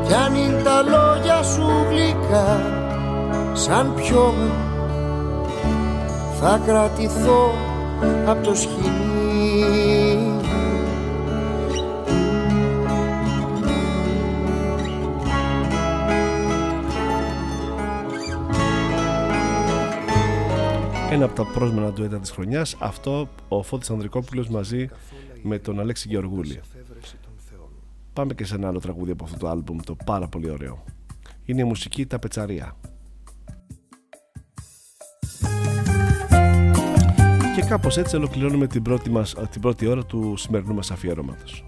S6: κι αν είναι τα λόγια σου γλυκά σαν πιώμα θα κρατηθώ από το σκηνή
S2: Ένα από τα πρόσμενα ντουέτα της χρονιάς αυτό ο Φώτης Ανδρικόπουλος μαζί με τον Αλέξη Γεωργούλη Πάμε και σε ένα άλλο τραγούδι από αυτό το άλμπουμ το πάρα πολύ ωραίο. Είναι η μουσική «Τα Πετσαρία» Και κάπως έτσι ολοκληρώνουμε την πρώτη, μας, την πρώτη ώρα του σημερινού μας αφιερώματος.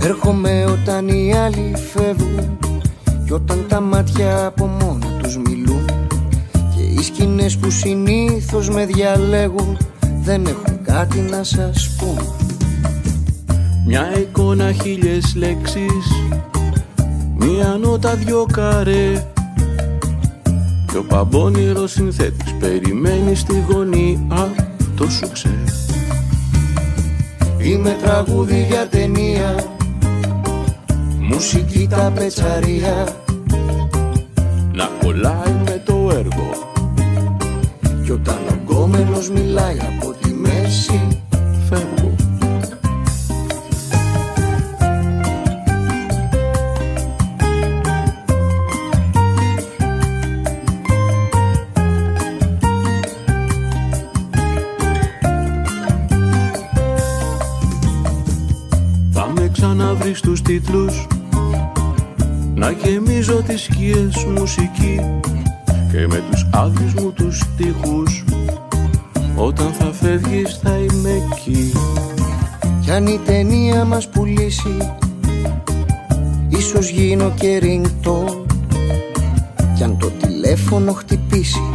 S6: Έρχομαι όταν οι άλλοι φεύγουν Κι όταν τα μάτια από μόνα τους μιλούν. Και οι σκηνές που συνήθως με διαλέγουν Δεν έχουν κάτι να σας πούν.
S13: Μια εικόνα χίλιες λέξεις Μια νότα δυο καρέ. Κι ο παμπώνυρος συνθέτης Περιμένει στη γωνία το σουξέ
S6: Είμαι τραγούδι για ταινία Μουσική τα πετσαρία
S13: Να κολλάει με το έργο
S6: Κι όταν ο γκόμενος μιλάει από τη μέση
S13: Φεύγω. Θα με ξαναβρεις στους τίτλους Να γεμίζω τις σκιές μουσική Και με τους άδειους μου τους στίχους Όταν θα φεύγεις θα είμαι εκεί.
S6: Κι αν η ταινία μας πουλήσει Ίσως γίνω και ringtone. Κι αν το τηλέφωνο χτυπήσει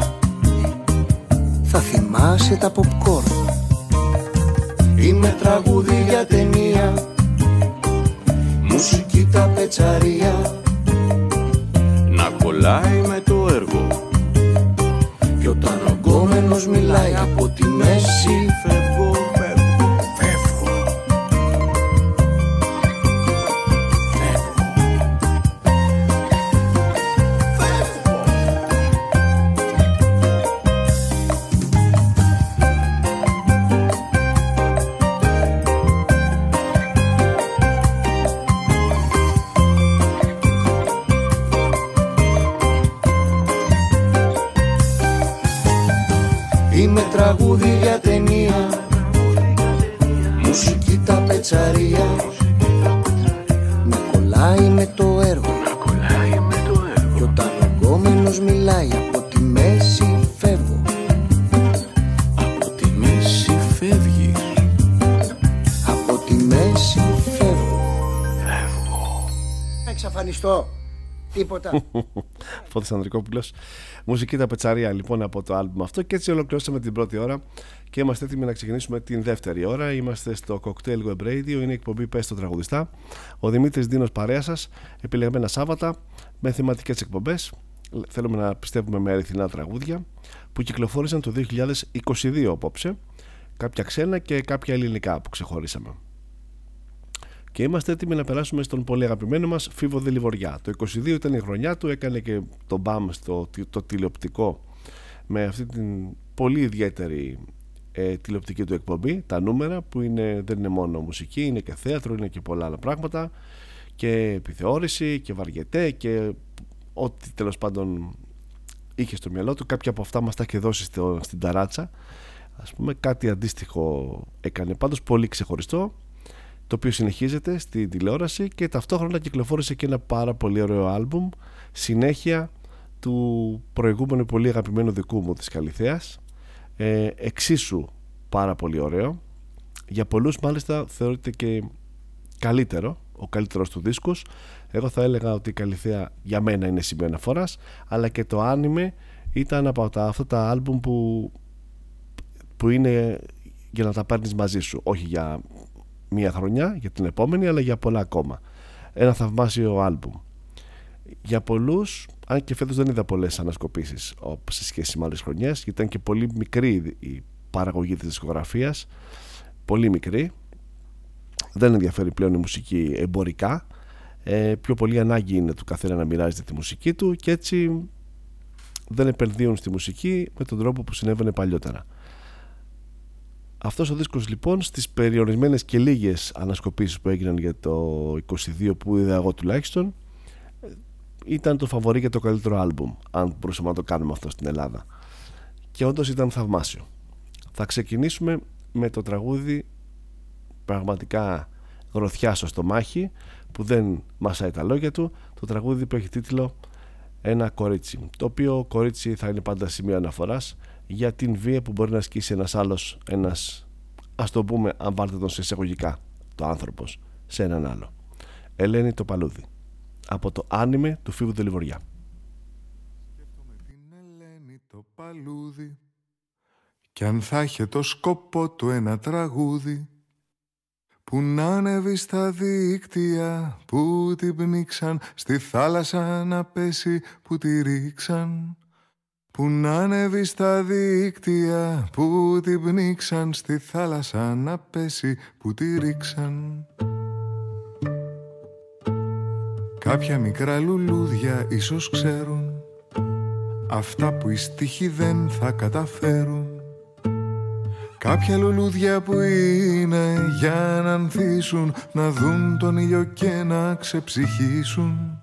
S6: Θα θυμάσαι τα popcorn. Είμαι τραγούδι για ταινία Μουσική τα πετσαρία
S13: Να κολλάει με το
S6: μιλάει από τη μέση
S14: Τίποτα
S2: Φώτης Ανδρικόπουλος Μουσική τα πετσαρία λοιπόν από το άλμπουμ αυτό και έτσι ολοκληρώσαμε την πρώτη ώρα και είμαστε έτοιμοι να ξεκινήσουμε την δεύτερη ώρα. Είμαστε στο Cocktail Web Radio, είναι η εκπομπή Πες στο τραγουδιστά. Ο Δημήτρης Δίνος παρέα σας, επιλεγμένα Σάββατα με θεματικές εκπομπές. Θέλουμε να πιστεύουμε με αριθινά τραγούδια που κυκλοφόρησαν το 2022 απόψε. Κάποια ξένα και κάποια ελληνικά που ξεχωρίσαμε. Και είμαστε έτοιμοι να περάσουμε στον πολύ αγαπημένο μας Φίβο Δελιβοριά. Το 22 ήταν η χρονιά του, έκανε και το μπαμ στο το τηλεοπτικό με αυτή την πολύ ιδιαίτερη ε, τηλεοπτική του εκπομπή, τα νούμερα που είναι, δεν είναι μόνο μουσική, είναι και θέατρο, είναι και πολλά άλλα πράγματα και επιθεώρηση και βαριετέ και ό,τι τέλος πάντων είχε στο μυαλό του. Κάποια από αυτά μας τα έχει δώσει στο, στην ταράτσα. Ας πούμε κάτι αντίστοιχο έκανε πάντως πολύ ξεχωριστό το οποίο συνεχίζεται στη τηλεόραση και ταυτόχρονα κυκλοφόρησε και ένα πάρα πολύ ωραίο άλμπουμ συνέχεια του προηγούμενου πολύ αγαπημένου δικού μου της Καλυθέας. Ε, εξίσου πάρα πολύ ωραίο. Για πολλούς μάλιστα θεωρείται και καλύτερο ο καλύτερος του δίσκους. Εγώ θα έλεγα ότι η Καλυθέα για μένα είναι σημείο αναφοράς αλλά και το άνιμε ήταν από τα, αυτά τα άλμπουμ που, που είναι για να τα παίρνεις μαζί σου όχι για μία χρονιά για την επόμενη αλλά για πολλά ακόμα. Ένα θαυμάσιο άλμπουμ. Για πολλούς αν και φέτος δεν είδα πολλές ανασκοπήσεις σε σχέση με άλλες χρονιές γιατί ήταν και πολύ μικρή η παραγωγή της δισκογραφίας. Πολύ μικρή. Δεν ενδιαφέρει πλέον η μουσική εμπορικά. Ε, πιο πολύ ανάγκη είναι του καθένα να μοιράζεται τη μουσική του και έτσι δεν επενδύουν στη μουσική με τον τρόπο που συνέβαινε παλιότερα αυτός ο δίσκος λοιπόν στις περιορισμένες και λίγες ανασκοπήσεις που έγιναν για το 22 που είδα εγώ τουλάχιστον ήταν το φαβορή για το καλύτερο άλμπουμ αν μπορούσαμε να το κάνουμε αυτό στην Ελλάδα. Και όντως ήταν θαυμάσιο. Θα ξεκινήσουμε με το τραγούδι πραγματικά γροθιά στο στομάχι που δεν μασάει τα λόγια του το τραγούδι που έχει τίτλο ένα κορίτσι το οποίο κορίτσι θα είναι πάντα σημείο αναφοράς για την βία που μπορεί να ασκήσει ένας άλλος ένας ας το πούμε αν βάλετε τον σε εισαγωγικά το άνθρωπος σε έναν άλλο. Ελένη το Παλούδι από το άνιμε του Φίβου Δελιβοριά
S7: Σκέφτομαι την Ελένη το Παλούδι κι αν θα είχε το σκόπο του ένα τραγούδι που να ανέβει στα δίκτυα που την πνίξαν στη θάλασσα να πέσει που τη ρίξαν που να ανέβει στα δίκτυα που την πνίξαν στη θάλασσα να πέσει που τη ρίξαν. Κάποια μικρά λουλούδια ίσως ξέρουν Αυτά που οι στίχοι δεν θα καταφέρουν. Κάποια λουλούδια που είναι για να ανθίσουν Να δουν τον ήλιο και να ξεψυχήσουν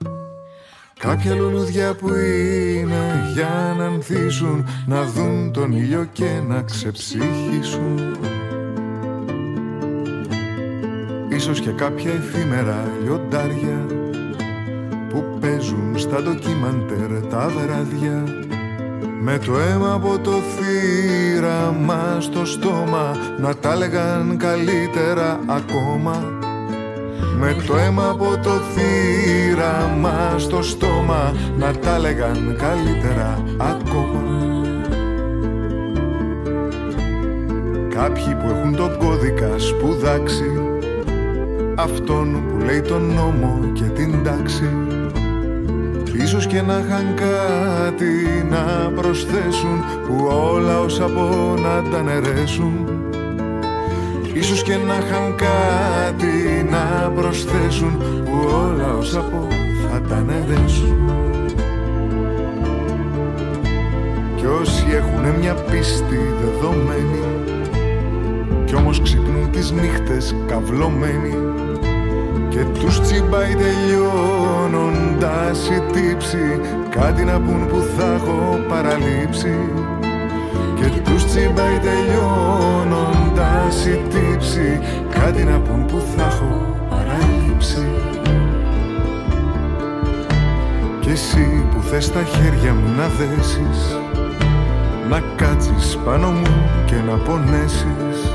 S7: Κάποια λουλούδια που είναι για να ανθίσουν Να δουν τον ήλιο και να ξεψυχήσουν Ίσως και κάποια εφήμερα λιοντάρια Που παίζουν στα ντοκιμαντέρ τα βράδια. Με το αίμα από το θύραμα στο στόμα Να τα λέγαν καλύτερα ακόμα Με το αίμα από το θύραμα στο στόμα Να τα λέγαν καλύτερα ακόμα. Κάποιοι που έχουν τον κώδικα σπουδάξει Αυτόν που λέει τον νόμο και την τάξη. Ίσως και να είχαν κάτι να προσθέσουν Που όλα όσα πω να τα νερέσουν Ίσως και να είχαν κάτι να προσθέσουν Που όλα όσα πω θα τα νερέσουν Κι όσοι έχουν μια πίστη δεδομένη Κι όμως ξυπνούν τις νύχτες καυλωμένοι και τους τσιμπάει τελειώνοντας η τύψη Κάτι να πούν που θα έχω παραλείψει Και τους τσιμπάει τελειώνοντας η τύψη Κάτι να πούν που θα έχω παραλείψει. Κι εσύ που θες τα χέρια μου να δέσεις Να κάτσεις πάνω μου και να πονέσεις.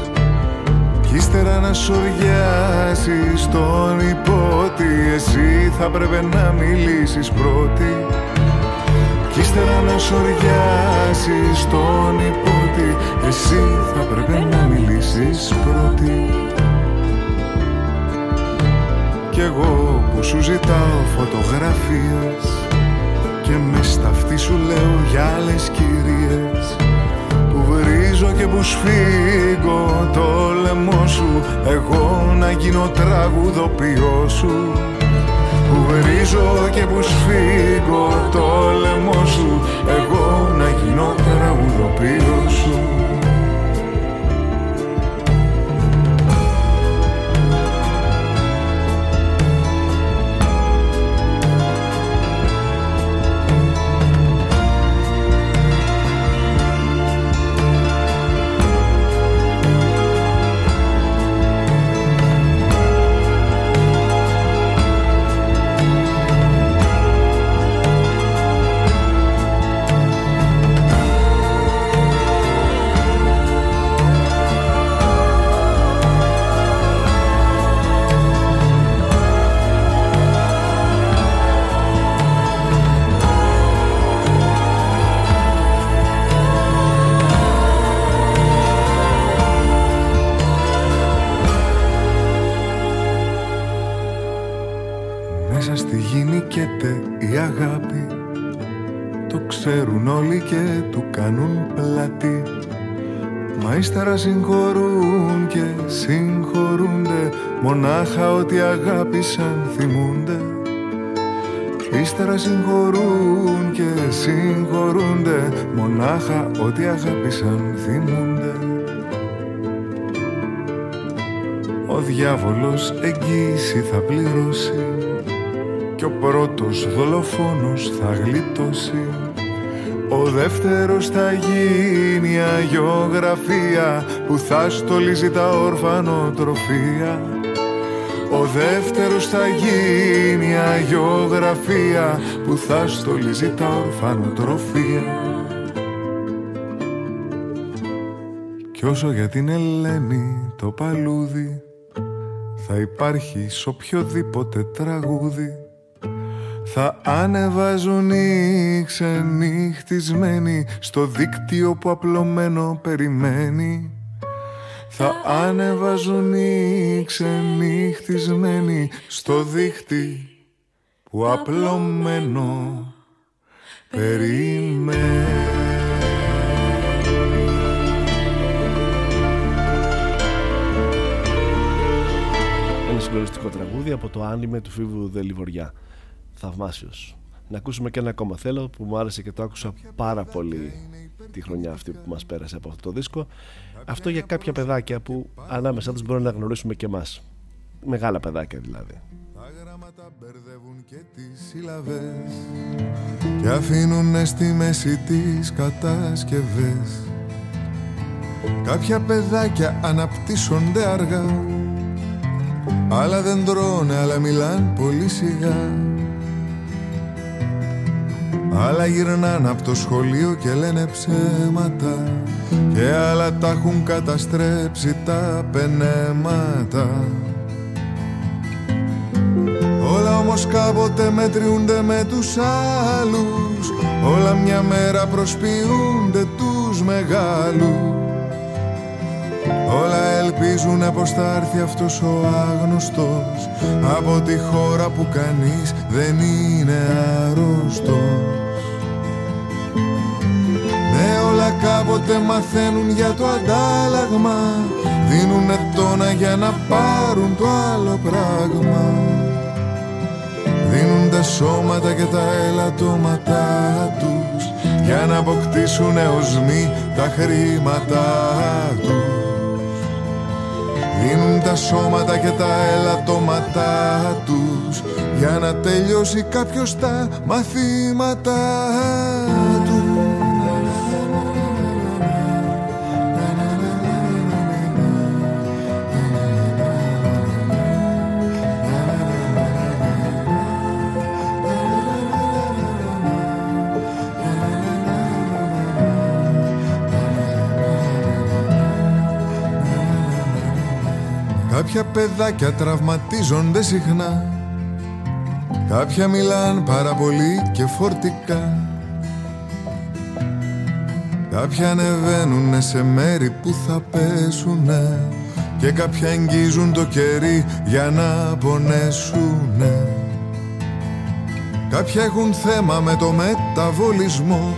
S7: Κι ύστερα να σοριάσεις τον υπότι Εσύ θα πρέπει να μιλήσεις πρώτη Κι ύστερα να σοριάσεις τον υπότι Εσύ θα πρέπει να μιλήσεις πρώτη. Κι εγώ που σου ζητάω φωτογραφίες Και με στα αυτή σου λέω για άλλες κυρίες. Που βρίζω και που σφίγγω το λαιμό σου. Εγώ να γίνω τραγουδοποιός σου Που βρίζω και που σφίγγω το λαιμό σου. Εγώ να γίνω τραγουδοποιό σου συγχωρούνται. Μονάχα ότι αγάπησαν θυμούνται. Ο διάβολος εγγύηση θα πληρώσει Κι ο πρώτος δολοφόνος θα γλιτώσει. Ο δεύτερος θα γίνει αγιογραφία Που θα στολίζει τα ορφανοτροφία. Ο δεύτερος θα γίνει αγιογραφία Που θα στολίζει τα ορφανοτροφία Κι όσο για την Ελένη το παλούδι θα υπάρχει σ' οποιοδήποτε τραγούδι. Θα ανεβάζουν οι ξενυχτισμένοι στο δίκτυο που απλωμένο περιμένει. Θα ανεβάζουν οι ξενυχτισμένοι στο δίκτυο που απλωμένο περιμένει
S2: Ένα συγκλονιστικό τραγούδι από το άνιμε του Φίβου Δελιβοριά. Θαυμάσιος. Να ακούσουμε και ένα ακόμα θέλω που μου άρεσε και το άκουσα πάρα πολύ τη χρονιά αυτή που μας πέρασε από αυτό το δίσκο. Αυτό για κάποια παιδάκια που ανάμεσά τους μπορούν να γνωρίσουμε και εμάς. Μεγάλα παιδάκια δηλαδή.
S7: Μπερδεύουν και τις σύλλαβες και αφήνουν στη μέση τις κατασκευές. Κάποια παιδάκια αναπτύσσονται αργά Άλλα δεν τρώνε, άλλα μιλάν πολύ σιγά. Άλλα γυρνάνε από το σχολείο και λένε ψέματα Και άλλα τα έχουν καταστρέψει τα πενέματα Όλα όμως κάποτε μετριούνται με τους άλλους. Όλα μια μέρα προσποιούνται τους μεγάλους. Όλα ελπίζουν πως θα έρθει αυτός ο άγνωστος. Από τη χώρα που κανείς δεν είναι αρρώστος Ναι όλα κάποτε μαθαίνουν για το αντάλλαγμα. Δίνουνε τόνα για να πάρουν το άλλο πράγμα. Δίνουν τα σώματα και τα ελαττώματά τους Για να αποκτήσουν οσμοί τα χρήματά τους. Δίνουν τα σώματα και τα ελαττώματά τους Για να τελειώσει κάποιος τα μαθήματά Κάποια παιδάκια τραυματίζονται συχνά. Κάποια μιλάν πάρα πολύ και φορτικά. Κάποια ανεβαίνουνε σε μέρη που θα πέσουνε Και κάποια εγγίζουν το κερί για να πονέσουνε. Κάποια έχουν θέμα με το μεταβολισμό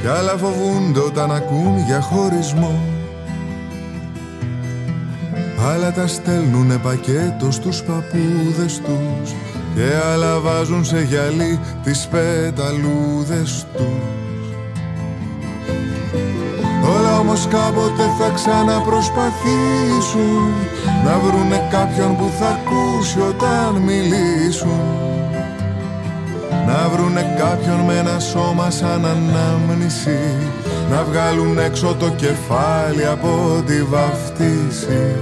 S7: Κι άλλα φοβούνται όταν ακούν για χωρισμό Άλλα τα στέλνουνε πακέτος στους παππούδες τους Και άλλα βάζουν σε γυαλί τις πεταλούδες τους. Όλα όμως κάποτε θα ξαναπροσπαθήσουν Να βρουνε κάποιον που θα ακούσει όταν μιλήσουν. Να βρουνε κάποιον με ένα σώμα σαν ανάμνηση Να βγάλουν έξω το κεφάλι από τη βαφτίση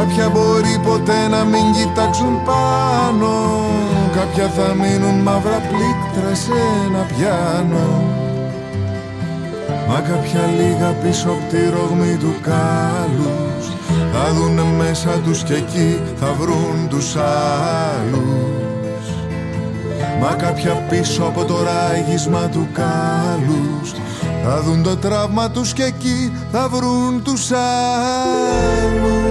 S7: Κάποια μπορεί ποτέ να μην κοιτάξουν πάνω. Κάποια θα μείνουν μαύρα πλήκτρα σε ένα πιάνο. Μα κάποια λίγα πίσω από τη ρογμή του κάλους. Θα δουνε μέσα τους και εκεί θα βρουν τους άλλους. Μα κάποια πίσω από το ράγισμα του κάλους. Θα δουν το τραύμα τους και εκεί θα βρουν τους άλλους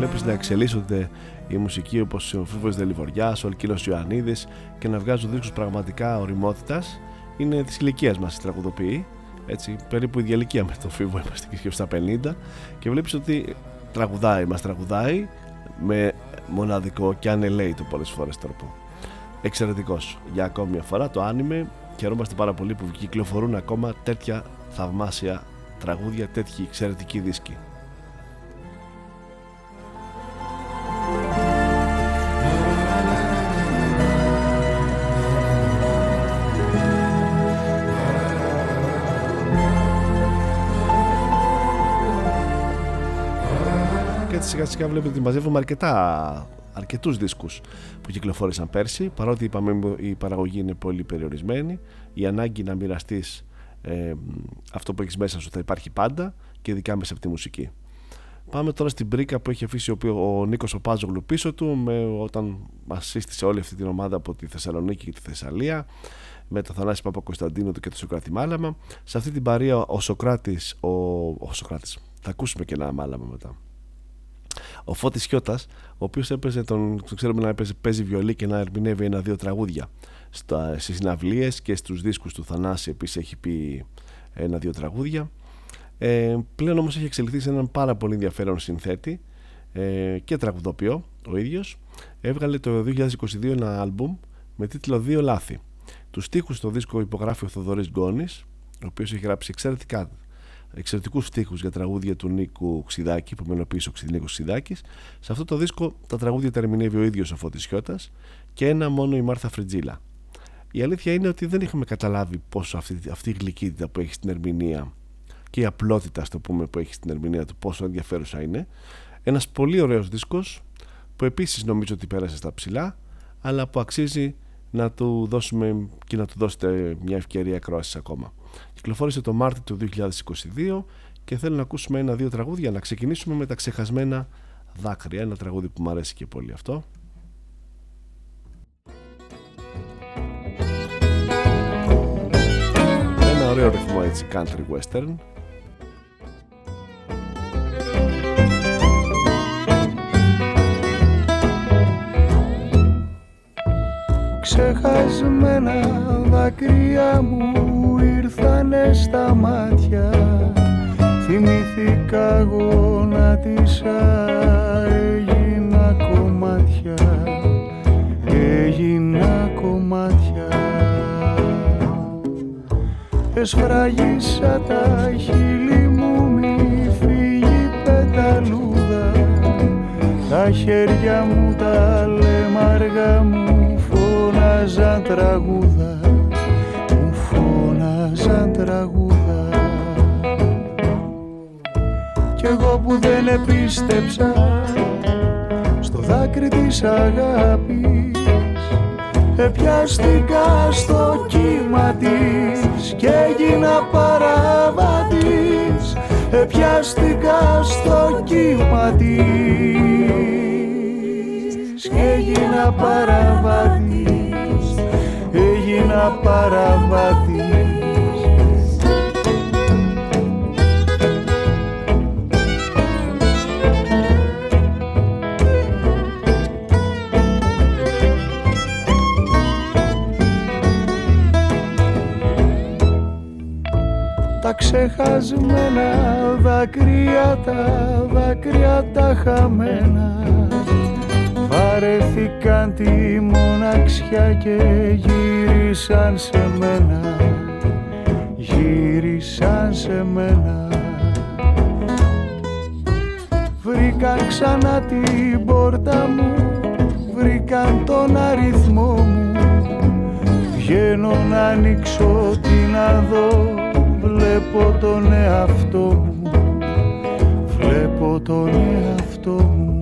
S2: ωραίο που είναι να βλέπεις να εξελίσσονται η μουσική όπως ο Φίβος Δελιβοριάς, ο Αλκίνο Ιωαννίδης και να βγάζουν δίσκους πραγματικά οριμότητας. Είναι της ηλικίας μας οι τραγουδοποιοί. Έτσι, περίπου η ίδια ηλικία με τον Φίβο είμαστε και στα 50 και βλέπεις ότι τραγουδάει, μας τραγουδάει με μοναδικό και ανελέητο πολλές φορές τρόπο. Εξαιρετικός. Για ακόμη μια φορά το άνιμε. Χαιρόμαστε πάρα πολύ που κυκλοφορούν ακόμα τέτοια θαυμάσια τραγούδια, τέτοιοι εξαιρετικοί δίσκοι. Σιγά σιγά βλέπετε ότι μαζεύουμε αρκετά αρκετούς δίσκους που κυκλοφόρησαν πέρσι παρότι είπαμε η παραγωγή είναι πολύ περιορισμένη η ανάγκη να μοιραστείς ε, αυτό που έχεις μέσα σου θα υπάρχει πάντα και ειδικά μέσα από τη μουσική Πάμε τώρα στην πρίκα που έχει αφήσει ο, ο Νίκος ο Πάζογλου πίσω του με, όταν μας σύστησε όλη αυτή την ομάδα από τη Θεσσαλονίκη και τη Θεσσαλία με τον Θανάση Παπα-Κωνσταντίνο του και τον Σοκράτη Μάλαμα. Σε αυτή την παρέα ο Σοκράτης, ο, ο Σοκράτης, θα ακούσουμε και ένα μάλαμα μετά. Ο Φώτης Χιώτας, ο οποίος έπαιζε τον, τον ξέρουμε να έπαιζε, παίζει βιολί και να ερμηνεύει ένα-δύο τραγούδια στα, στις συναυλίες και στους δίσκους του Θανάση επίσης έχει πει ένα-δύο τραγούδια. Ε, πλέον όμως έχει εξελιχθεί σε έναν πάρα πολύ ενδιαφέρον συνθέτη ε, και τραγουδοποιό ο ίδιος. Έβγαλε το 2022 ένα άλμπουμ με τίτλο «Δύο λάθη». Τους στίχους στο δίσκο υπογράφει ο Θοδωρής Γκόνης, ο οποίος έχει γράψει εξαιρετικά εξαιρετικούς στίχους για τραγούδια του Νίκου Ξιδάκη που μελοποίησε ο Νίκος Ξιδάκη. Σε αυτό το δίσκο τα τραγούδια τα ερμηνεύει ο ίδιος ο Φώτης Χιώτας και ένα μόνο η Μάρθα Φριτζίλα. Η αλήθεια είναι ότι δεν είχαμε καταλάβει πόσο αυτή, αυτή η γλυκύτητα που έχει στην ερμηνεία και η απλότητα, στο πούμε, που έχει στην ερμηνεία του, πόσο ενδιαφέρουσα είναι. Ένας πολύ ωραίος δίσκος που επίσης νομίζω ότι πέρασε στα ψηλά, αλλά που αξίζει να του δώσουμε και να του δώσετε μια ευκαιρία κρόαση ακόμα. Κυκλοφόρησε το Μάρτιο του 2022 και θέλω να ακούσουμε ένα-δύο τραγούδια. Να ξεκινήσουμε με τα ξεχασμένα δάκρυα. Ένα τραγούδι που μου αρέσει και πολύ αυτό. Ένα ωραίο ρυθμό έτσι country western.
S15: Ξεχασμένα δάκρυα μου ήρθανε στα μάτια. Θυμήθηκα γονάτισα έγινα κομμάτια. Έγινα κομμάτια. Εσφράγισα τα χείλη μου μη φύγει πεταλούδα. Τα χέρια μου τα λέμαργα μου φώναζαν τραγούδα. μου φώναζαν τραγούδα. Και εγώ που δεν επίστεψα στο δάκρυ της αγάπης Επιάστηκα στο κύμα της και έγινα παραβατής Επιάστηκα στο κύμα της και έγινα παραβατής Έγινα παραβατής ξεχασμένα δάκρυα, τα δάκρυα τα χαμένα. Βαρεθήκαν τη μοναξιά και γύρισαν σε μένα. Γύρισαν σε μένα. Βρήκαν ξανά την πόρτα μου βρήκαν τον αριθμό μου. Βγαίνω να ανοίξω τι να δω βλέπω τον εαυτό μου. Βλέπω τον εαυτό μου.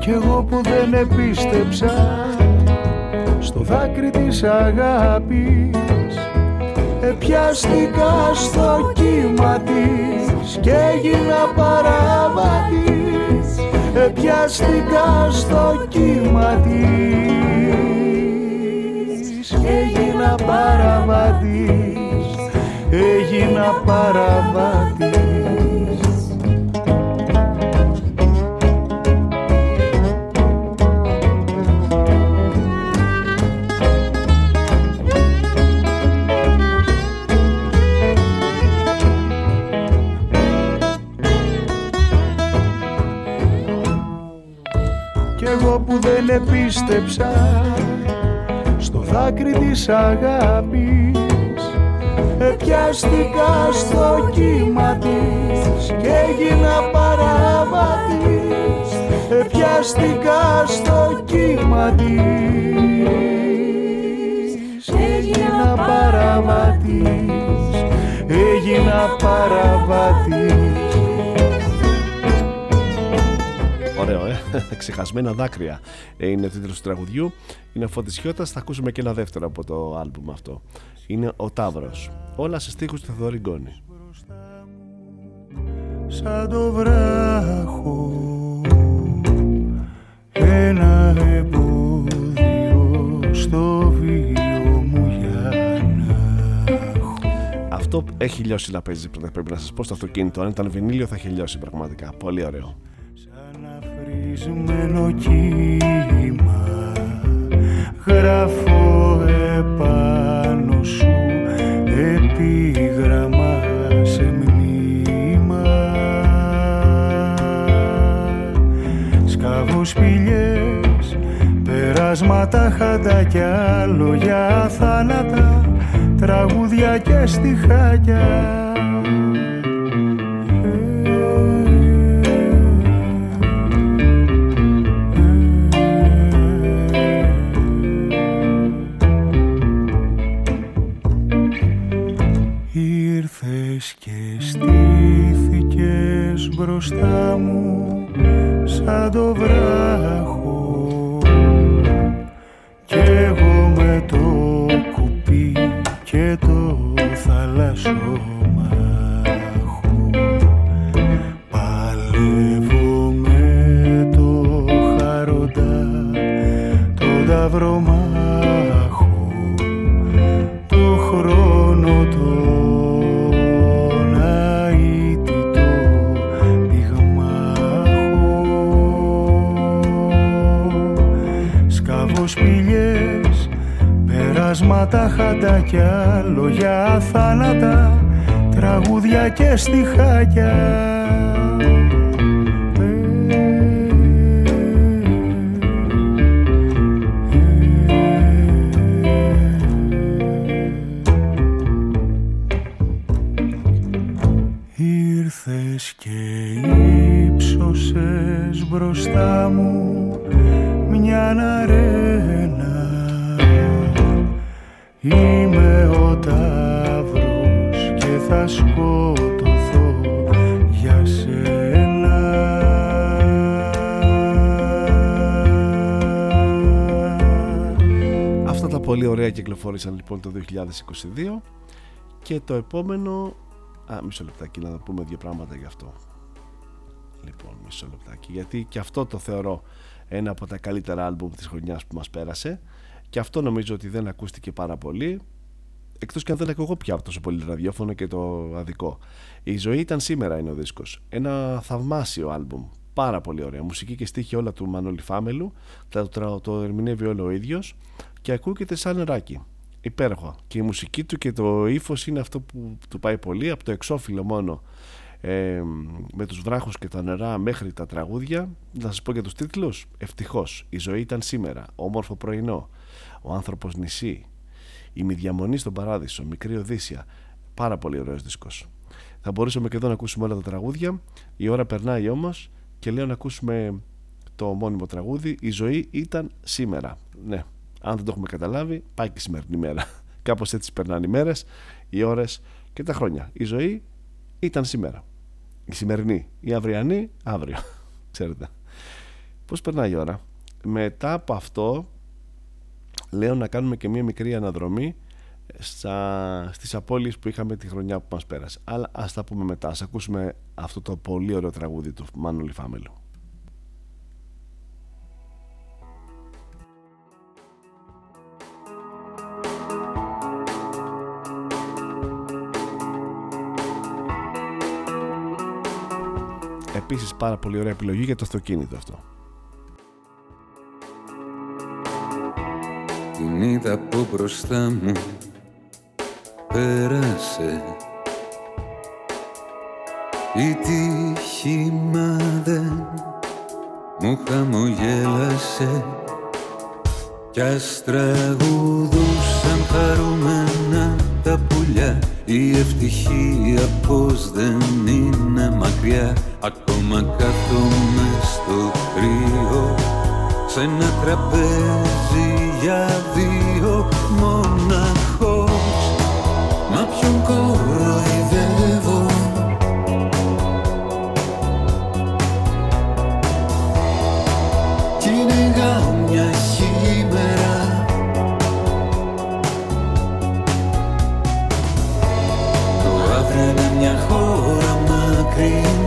S15: Κι εγώ που δεν επίστεψα στο δάκρυ της αγάπης επιάστηκα στο κύμα της και έγινα παραβατής επιάστηκα στο κύμα της και έγινα παραβατής. Έγινα παραβατής. Κι εγώ που δεν επίστεψα στο δάκρυ της αγάπης. Επιάστηκα στο κύμα της και έγινα παραβατής Επιάστηκα στο κύμα της Έγινα παραβατής Έγινα παραβατής
S2: Ξεχασμένα δάκρυα είναι ο τίτλος του τραγουδιού. Είναι ο Φώτης Χιώτας. Θα ακούσουμε και ένα δεύτερο από το άλμπουμ αυτό. Είναι ο Ταύρος. Όλα σε στίχους του Θεοδόρη Γκόνη.
S15: σαν το βράχο ένα εμπόδιο στο βίο μου για
S2: Αυτό έχει λιώσει να παίζει πρώτα, πρέπει να σας πω στο αυτοκίνητο. Αν ήταν βινίλιο θα έχει λιώσει πραγματικά. Πολύ ωραίο.
S15: Φρυσμένο κύμα γράφω επάνω σου επίγραμμα σε μνήμα. Σκάβω σπηλιές περάσματα χαντάκια λόγια θάνατα τραγούδια και στιχάκια Ήρθες και στήθηκες μπροστά μου σαν το βράχο λόγια θάνατα τραγούδια και στιχάκια
S2: κυκλοφόρησαν λοιπόν το 2022 και το επόμενο... Α, μισό λεπτάκι να πούμε δύο πράγματα γι' αυτό. Λοιπόν, μισό λεπτάκι. Γιατί και αυτό το θεωρώ ένα από τα καλύτερα άλμπουμ της χρονιάς που μας πέρασε και αυτό νομίζω ότι δεν ακούστηκε πάρα πολύ εκτός και αν δεν ακούω πια τόσο πολύ ραδιόφωνο και το αδικό η ζωή ήταν σήμερα είναι ο δίσκος ένα θαυμάσιο άλμπουμ πάρα πολύ ωραία μουσική και στίχη όλα του Μανώλη Φάμελου το, το, το ερμηνεύει όλο ο ίδιος και ακούγεται σαν νεράκι υπέροχο. Και η μουσική του και το ύφος είναι αυτό που του πάει πολύ από το εξώφυλλο μόνο. Ε, με τους βράχους και τα νερά μέχρι τα τραγούδια. Να σας πω για τους τίτλους. Ευτυχώς η ζωή ήταν σήμερα. Όμορφο πρωινό. Ο άνθρωπος νησί. Η μηδιαμονή στον παράδεισο. Μικρή οδύσσια. Πάρα πολύ ωραίος δίσκος. Θα μπορούσαμε και εδώ να ακούσουμε όλα τα τραγούδια. Η ώρα περνάει όμως και λέω να ακούσουμε το μόνιμο τραγούδι. Η ζωή ήταν σήμερα. Ναι αν δεν το έχουμε καταλάβει πάει και η σημερινή μέρα κάπως έτσι περνάνε οι μέρες οι ώρες και τα χρόνια η ζωή ήταν σήμερα η σημερινή, η αυριανή, αύριο. Ξέρετε. Πώς περνάει η ώρα. Μετά από αυτό λέω να κάνουμε και μία μικρή αναδρομή στα, στις απώλειες που είχαμε τη χρονιά που μας πέρασε. Αλλά ας τα πούμε μετά. Ας ακούσουμε αυτό το πολύ ωραίο τραγούδι του Μάνου Λιφάμελου. Επίσης πάρα πολύ ωραία επιλογή για το αυτοκίνητο αυτό.
S9: Την είδα από μπροστά μου. Πέρασε. Η τύχη μα δεν μου χαμογέλασε. Κι ας τραγουδούσαν χαρούμενα τα πουλιά η ευτυχία πως δεν είναι μακριά. Ακόμα κάθομαι στο κρύο Σε ένα τραπέζι για δύο μοναχός. Μα ποιον κοροϊδεύω; Κι είναι γάμια χήμερα
S2: dream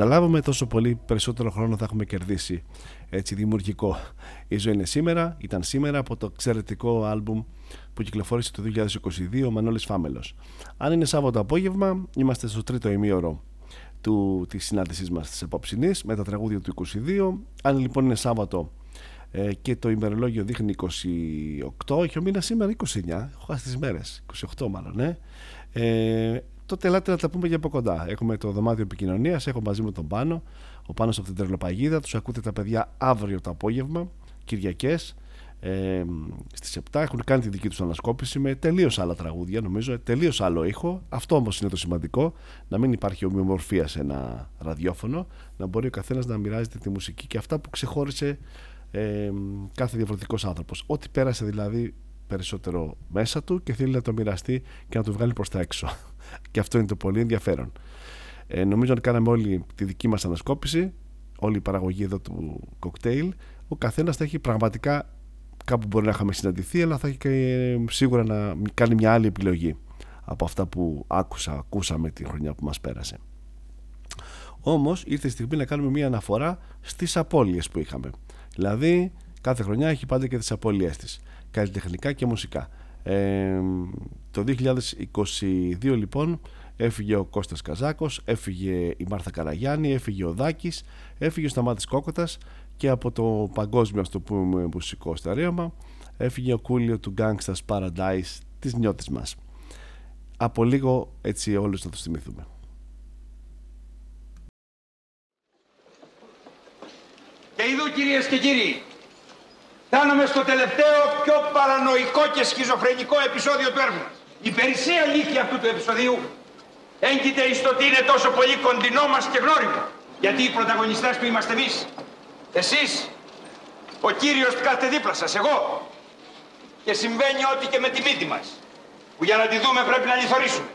S2: καταλάβουμε, τόσο πολύ περισσότερο χρόνο θα έχουμε κερδίσει. Έτσι, δημιουργικό. Η ζωή είναι σήμερα, ήταν σήμερα από το εξαιρετικό άλμπουμ που κυκλοφόρησε το 2022 ο Μανώλης Φάμελος. Αν είναι Σάββατο απόγευμα, είμαστε στο τρίτο ημίωρο του, της συνάντησής μας της επόψινής με τα τραγούδια του 22. Αν λοιπόν είναι Σάββατο ε, και το ημερολόγιο δείχνει 28 και ο μήνας σήμερα 29, έχω χάσει τις μέρες, 28 μάλλον, ναι. Ε, τότε ελάτε να τα πούμε για από κοντά. Έχουμε το δωμάτιο επικοινωνίας, έχω μαζί μου τον Πάνο, ο Πάνος από την Τρελοπαγίδα. Τους ακούτε τα παιδιά αύριο το απόγευμα, Κυριακές, ε, στις 7. Έχουν κάνει τη δική τους ανασκόπηση με τελείως άλλα τραγούδια, νομίζω, τελείως άλλο ήχο. Αυτό όμως είναι το σημαντικό, να μην υπάρχει ομοιομορφία σε ένα ραδιόφωνο, να μπορεί ο καθένας να μοιράζεται τη μουσική και αυτά που ξεχώρισε ε, κάθε διαφορετικός άνθρωπος. Ό,τι πέρασε δηλαδή περισσότερο μέσα του και θέλει να το μοιραστεί και να το βγάλει προς τα έξω. και αυτό είναι το πολύ ενδιαφέρον. Ε, νομίζω ότι κάναμε όλη τη δική μας ανασκόπηση, όλη η παραγωγή εδώ του κοκτέιλ. Ο καθένας θα έχει πραγματικά κάπου μπορεί να είχαμε συναντηθεί, αλλά θα έχει και σίγουρα να κάνει μια άλλη επιλογή από αυτά που άκουσα, ακούσαμε τη χρονιά που μας πέρασε. Όμως ήρθε η στιγμή να κάνουμε μια αναφορά στις απώλειες που είχαμε. Δηλαδή κάθε χρονιά έχει πάντα και τις απώλειές της καλλιτεχνικά και μουσικά. Ε, το 2022 λοιπόν έφυγε ο Κώστας Καζάκος, έφυγε η Μάρθα Καραγιάννη, έφυγε ο Δάκης, έφυγε ο Σταμάτης Κόκοτας και από το παγκόσμιο, στο πούμε, μουσικό στερέωμα έφυγε ο Κούλιο του Gangsta's Paradise της νιώτης μας. Από λίγο έτσι όλους θα το θυμηθούμε.
S16: Και ειδού κυρίες και κύριοι, Φτάνουμε στο τελευταίο πιο παρανοϊκό και σχιζοφρενικό επεισόδιο του έργου μας. Η περισσία αλήθεια αυτού του επεισοδίου έγκυται εις το ότι είναι τόσο πολύ κοντινό μας και γνώριμο. Γιατί οι πρωταγωνιστές που είμαστε εμείς, εσείς, ο κύριος που κάθεται δίπλα σας, εγώ. Και συμβαίνει ό,τι και με τη μύτη μας, που για να τη δούμε πρέπει να λιθορίσουμε.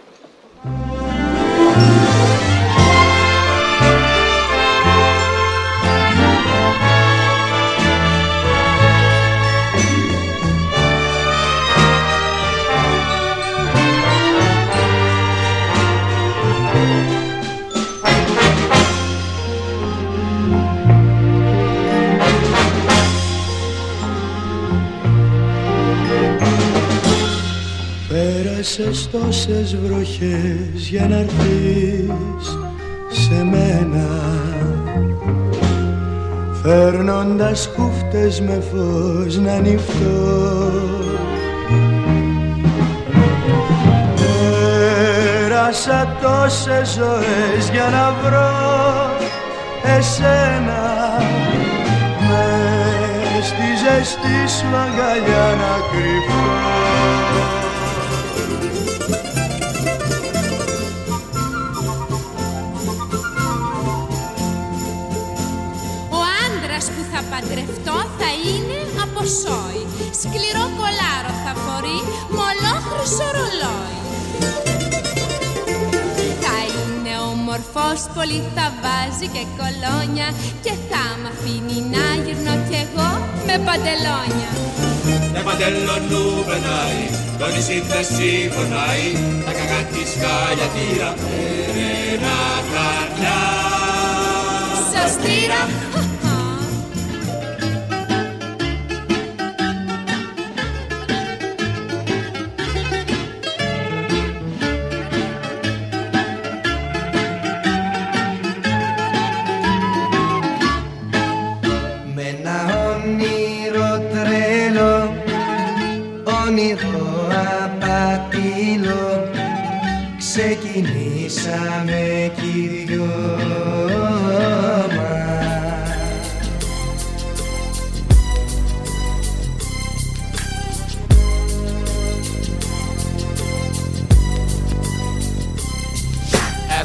S17: Πέρασες τόσες βροχές για να έρθεις σε μένα. Φέρνοντας χούφτες με φως να ανοιχτώ Πέρασα τόσες ζωές για να βρω εσένα. Μες στη ζεστή σου αγκαλιά να κρυφτώ
S18: παντρευτώ θα είναι από σόι. Σκληρό κολάρο θα φορεί με ολόχρυσο ρολόι. Θα είναι όμορφος, πολύ θα βάζει και κολόνια Και θα μ' αφήνει να γυρνώ κι εγώ με παντελόνια.
S19: Με παντελονού περνάει, το νησί θεσί φωνάει Τα κακά της χαλιατήρα, ένα χαρτιά
S18: Σωστήρα,
S17: Ξεκινήσαμε κι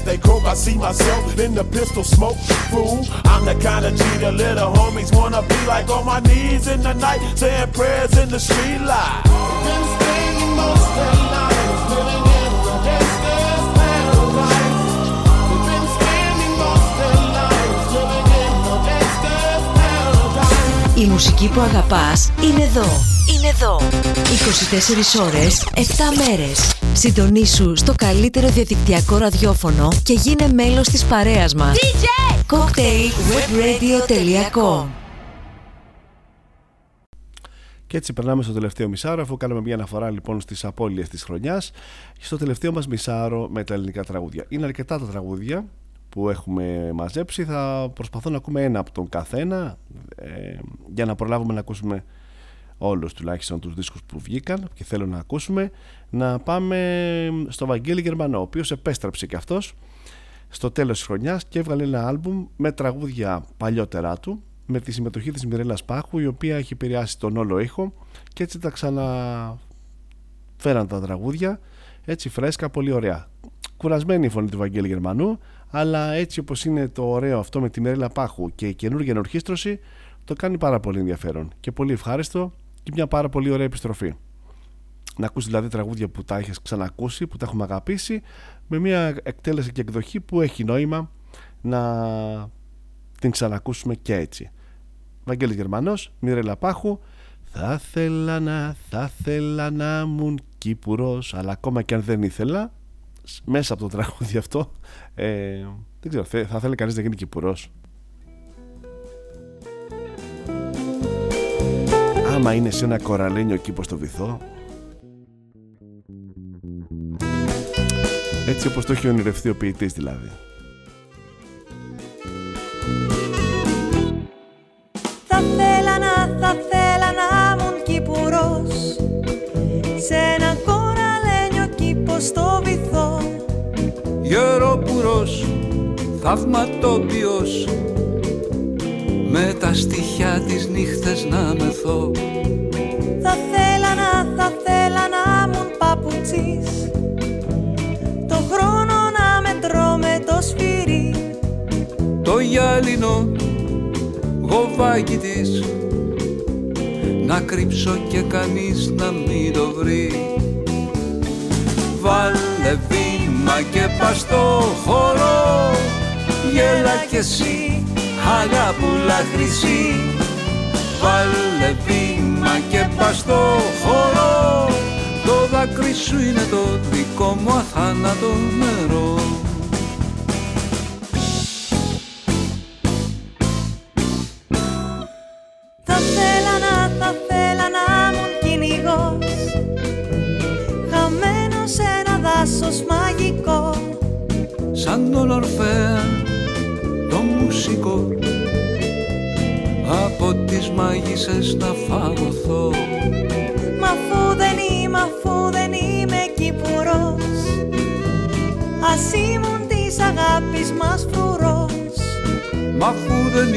S20: As they croak, I see myself in the pistol smoke. Fool, I'm the kind of G the little homies wanna be like on my knees in the night, saying prayers in the street light. Been staying most their lives, living in the gangster's paradise. They've been spending most their lives, living in the gangster's paradise.
S21: Η μουσική που αγαπάς είναι εδώ. Είναι εδώ. 24 ώρες, 7 μέρες. Συντονίσου στο καλύτερο διαδικτυακό ραδιόφωνο και γίνε μέλος της παρέας μας. DJ! cocktailwebradio.com
S2: Και έτσι περνάμε στο τελευταίο μισάρο, αφού κάναμε μια αναφορά λοιπόν στις απώλειες της χρονιάς. Στο τελευταίο μας μισάρο με τα ελληνικά τραγούδια. Είναι αρκετά τα τραγούδια που έχουμε μαζέψει. Θα προσπαθώ να ακούμε ένα από τον καθένα ε, για να προλάβουμε να ακούσουμε όλους τουλάχιστον τους δίσκους που βγήκαν και θέλω να ακούσουμε να πάμε στο Βαγγέλη Γερμανό ο οποίος επέστρεψε και αυτός στο τέλος της χρονιάς και έβγαλε ένα άλμπουμ με τραγούδια παλιότερά του με τη συμμετοχή της Μιρέλας Πάχου η οποία έχει επηρεάσει τον όλο ήχο και έτσι τα ξαναφέραν τα τραγούδια έτσι φρέσκα, πολύ ωραία κουρασμένη η φωνή του Βαγγέλη Γερμανού αλλά έτσι όπως είναι το ωραίο αυτό με τη Μιρέλα Πάχου και η καινούργια ενορχίστρωση το κάνει πάρα πολύ ενδιαφέρον και πολύ ευχάριστο και μια πάρα πολύ ωραία επιστροφή. Να ακούσεις δηλαδή τραγούδια που τα έχεις ξανακούσει, που τα έχουμε αγαπήσει, με μια εκτέλεση και εκδοχή που έχει νόημα να την ξανακούσουμε και έτσι. Βαγγέλης Γερμανός, Μιρέλα Πάχου, θα θέλα να, θα θέλα να ήμουν Κύπουρος, αλλά ακόμα και αν δεν ήθελα, μέσα από το τραγούδι αυτό, ε, δεν ξέρω, θα θέλει κανείς να γίνει Κύπουρος. Άμα είναι σε ένα κοραλένιο κήπο στο βυθό Έτσι όπως το έχει ονειρευτεί ο ποιητής δηλαδή.
S22: Θα θέλα να, θα θέλα να ήμουν Κύπουρος. Σε ένα κοραλένιο κήπο στο βυθό.
S9: Γεροπουρός, θαυματόπιος. Με τα στοιχιά της νύχτες να μεθώ.
S22: Θα θέλα να, θα θέλα να ήμουν παπουτσής το σφυρί
S9: Το γυάλινο γοβάκι της. Να κρύψω και κανείς να μην το βρει. Βάλε βήμα και πας στο χώρο. Γέλα κι εσύ Αγαπούλα χρυσή. Βάλε βήμα και πας στο χώρο. Το δάκρυ σου είναι το δικό μου αθάνατο νερό τις μάγισσες να φαγωθώ.
S22: Μα αφού δεν είμαι, αφού δεν είμαι Κύπουρος Ας ήμουν της αγάπης μας φρουρός.
S9: Μα αφού δεν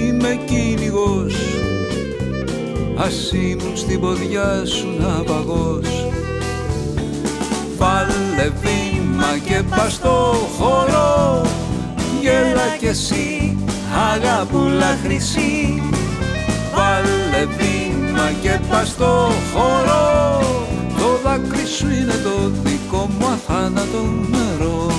S9: είμαι κυνηγός Ας ήμουν στην ποδιά σου ναυαγός Βάλε βήμα και πας στο χώρο Γέλα κι εσύ αγαπούλα χρυσή Βάλε βήμα και πας στο χώρο. Το δάκρυ σου είναι το δικό μου αθάνατο νερό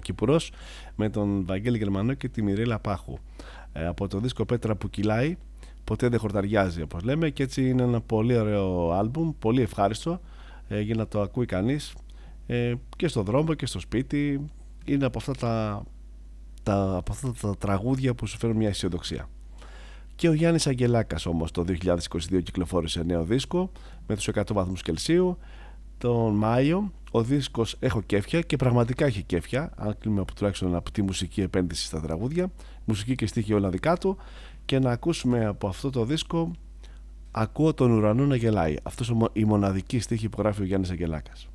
S23: εκτέλεση το Κύπουρος με τον Βαγγέλη Γερμανό και τη Μιρέλα Πάχου. Ε, από το δίσκο Πέτρα που κυλάει, ποτέ δεν χορταριάζει όπως λέμε και έτσι είναι ένα πολύ ωραίο άλμπουμ, πολύ ευχάριστο ε, για να το ακούει κανείς ε, και στο δρόμο και στο σπίτι. Είναι από αυτά τα, τα, από αυτά τα τραγούδια που σου φέρουν μια αισιοδοξία. Και ο Γιάννης Αγγελάκας όμως το 2022 κυκλοφόρησε νέο δίσκο με τους 100 βαθμούς Κελσίου τον Μάιο ο δίσκος έχω κέφια και πραγματικά έχει κέφια αν κλείνουμε από τουλάχιστον από τη μουσική επένδυση στα τραγούδια μουσική και στίχη όλα δικά του και να ακούσουμε από αυτό το δίσκο ακούω τον ουρανό να γελάει αυτός η μοναδική στίχη που γράφει ο Γιάννης Αγγελάκας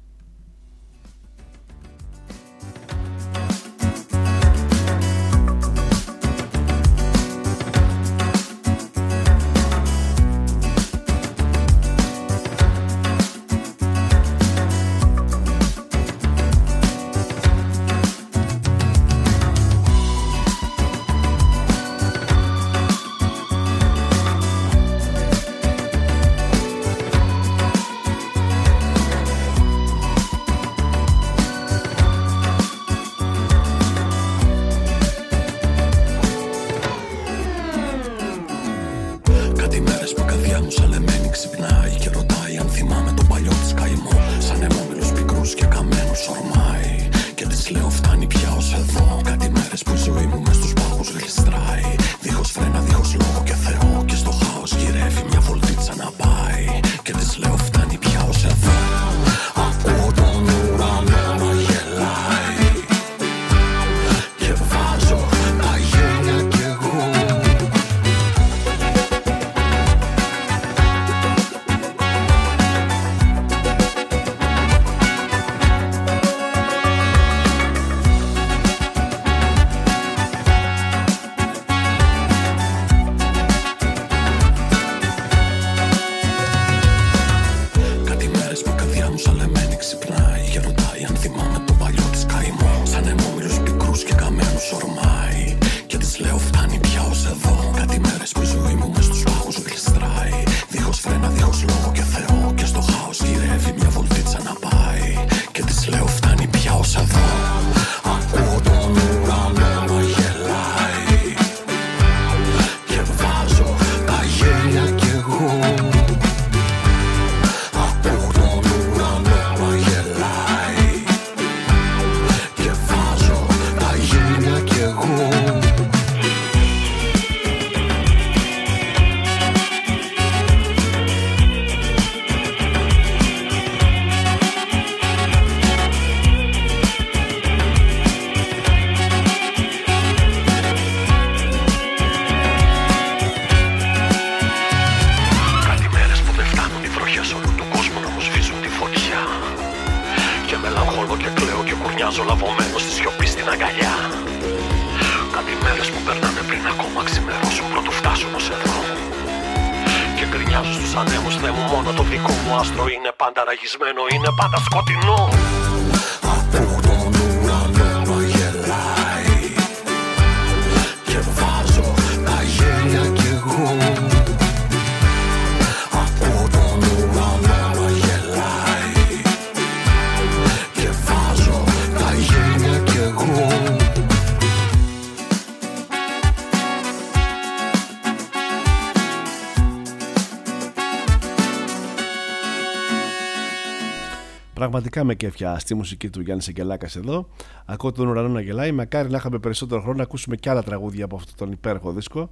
S23: με κέφια στη μουσική του Γιάννη Αγγελάκα εδώ. Ακούω τον ουρανό να γελάει. Μακάρι να είχαμε περισσότερο χρόνο να ακούσουμε και άλλα τραγούδια από αυτόν τον υπέροχο δίσκο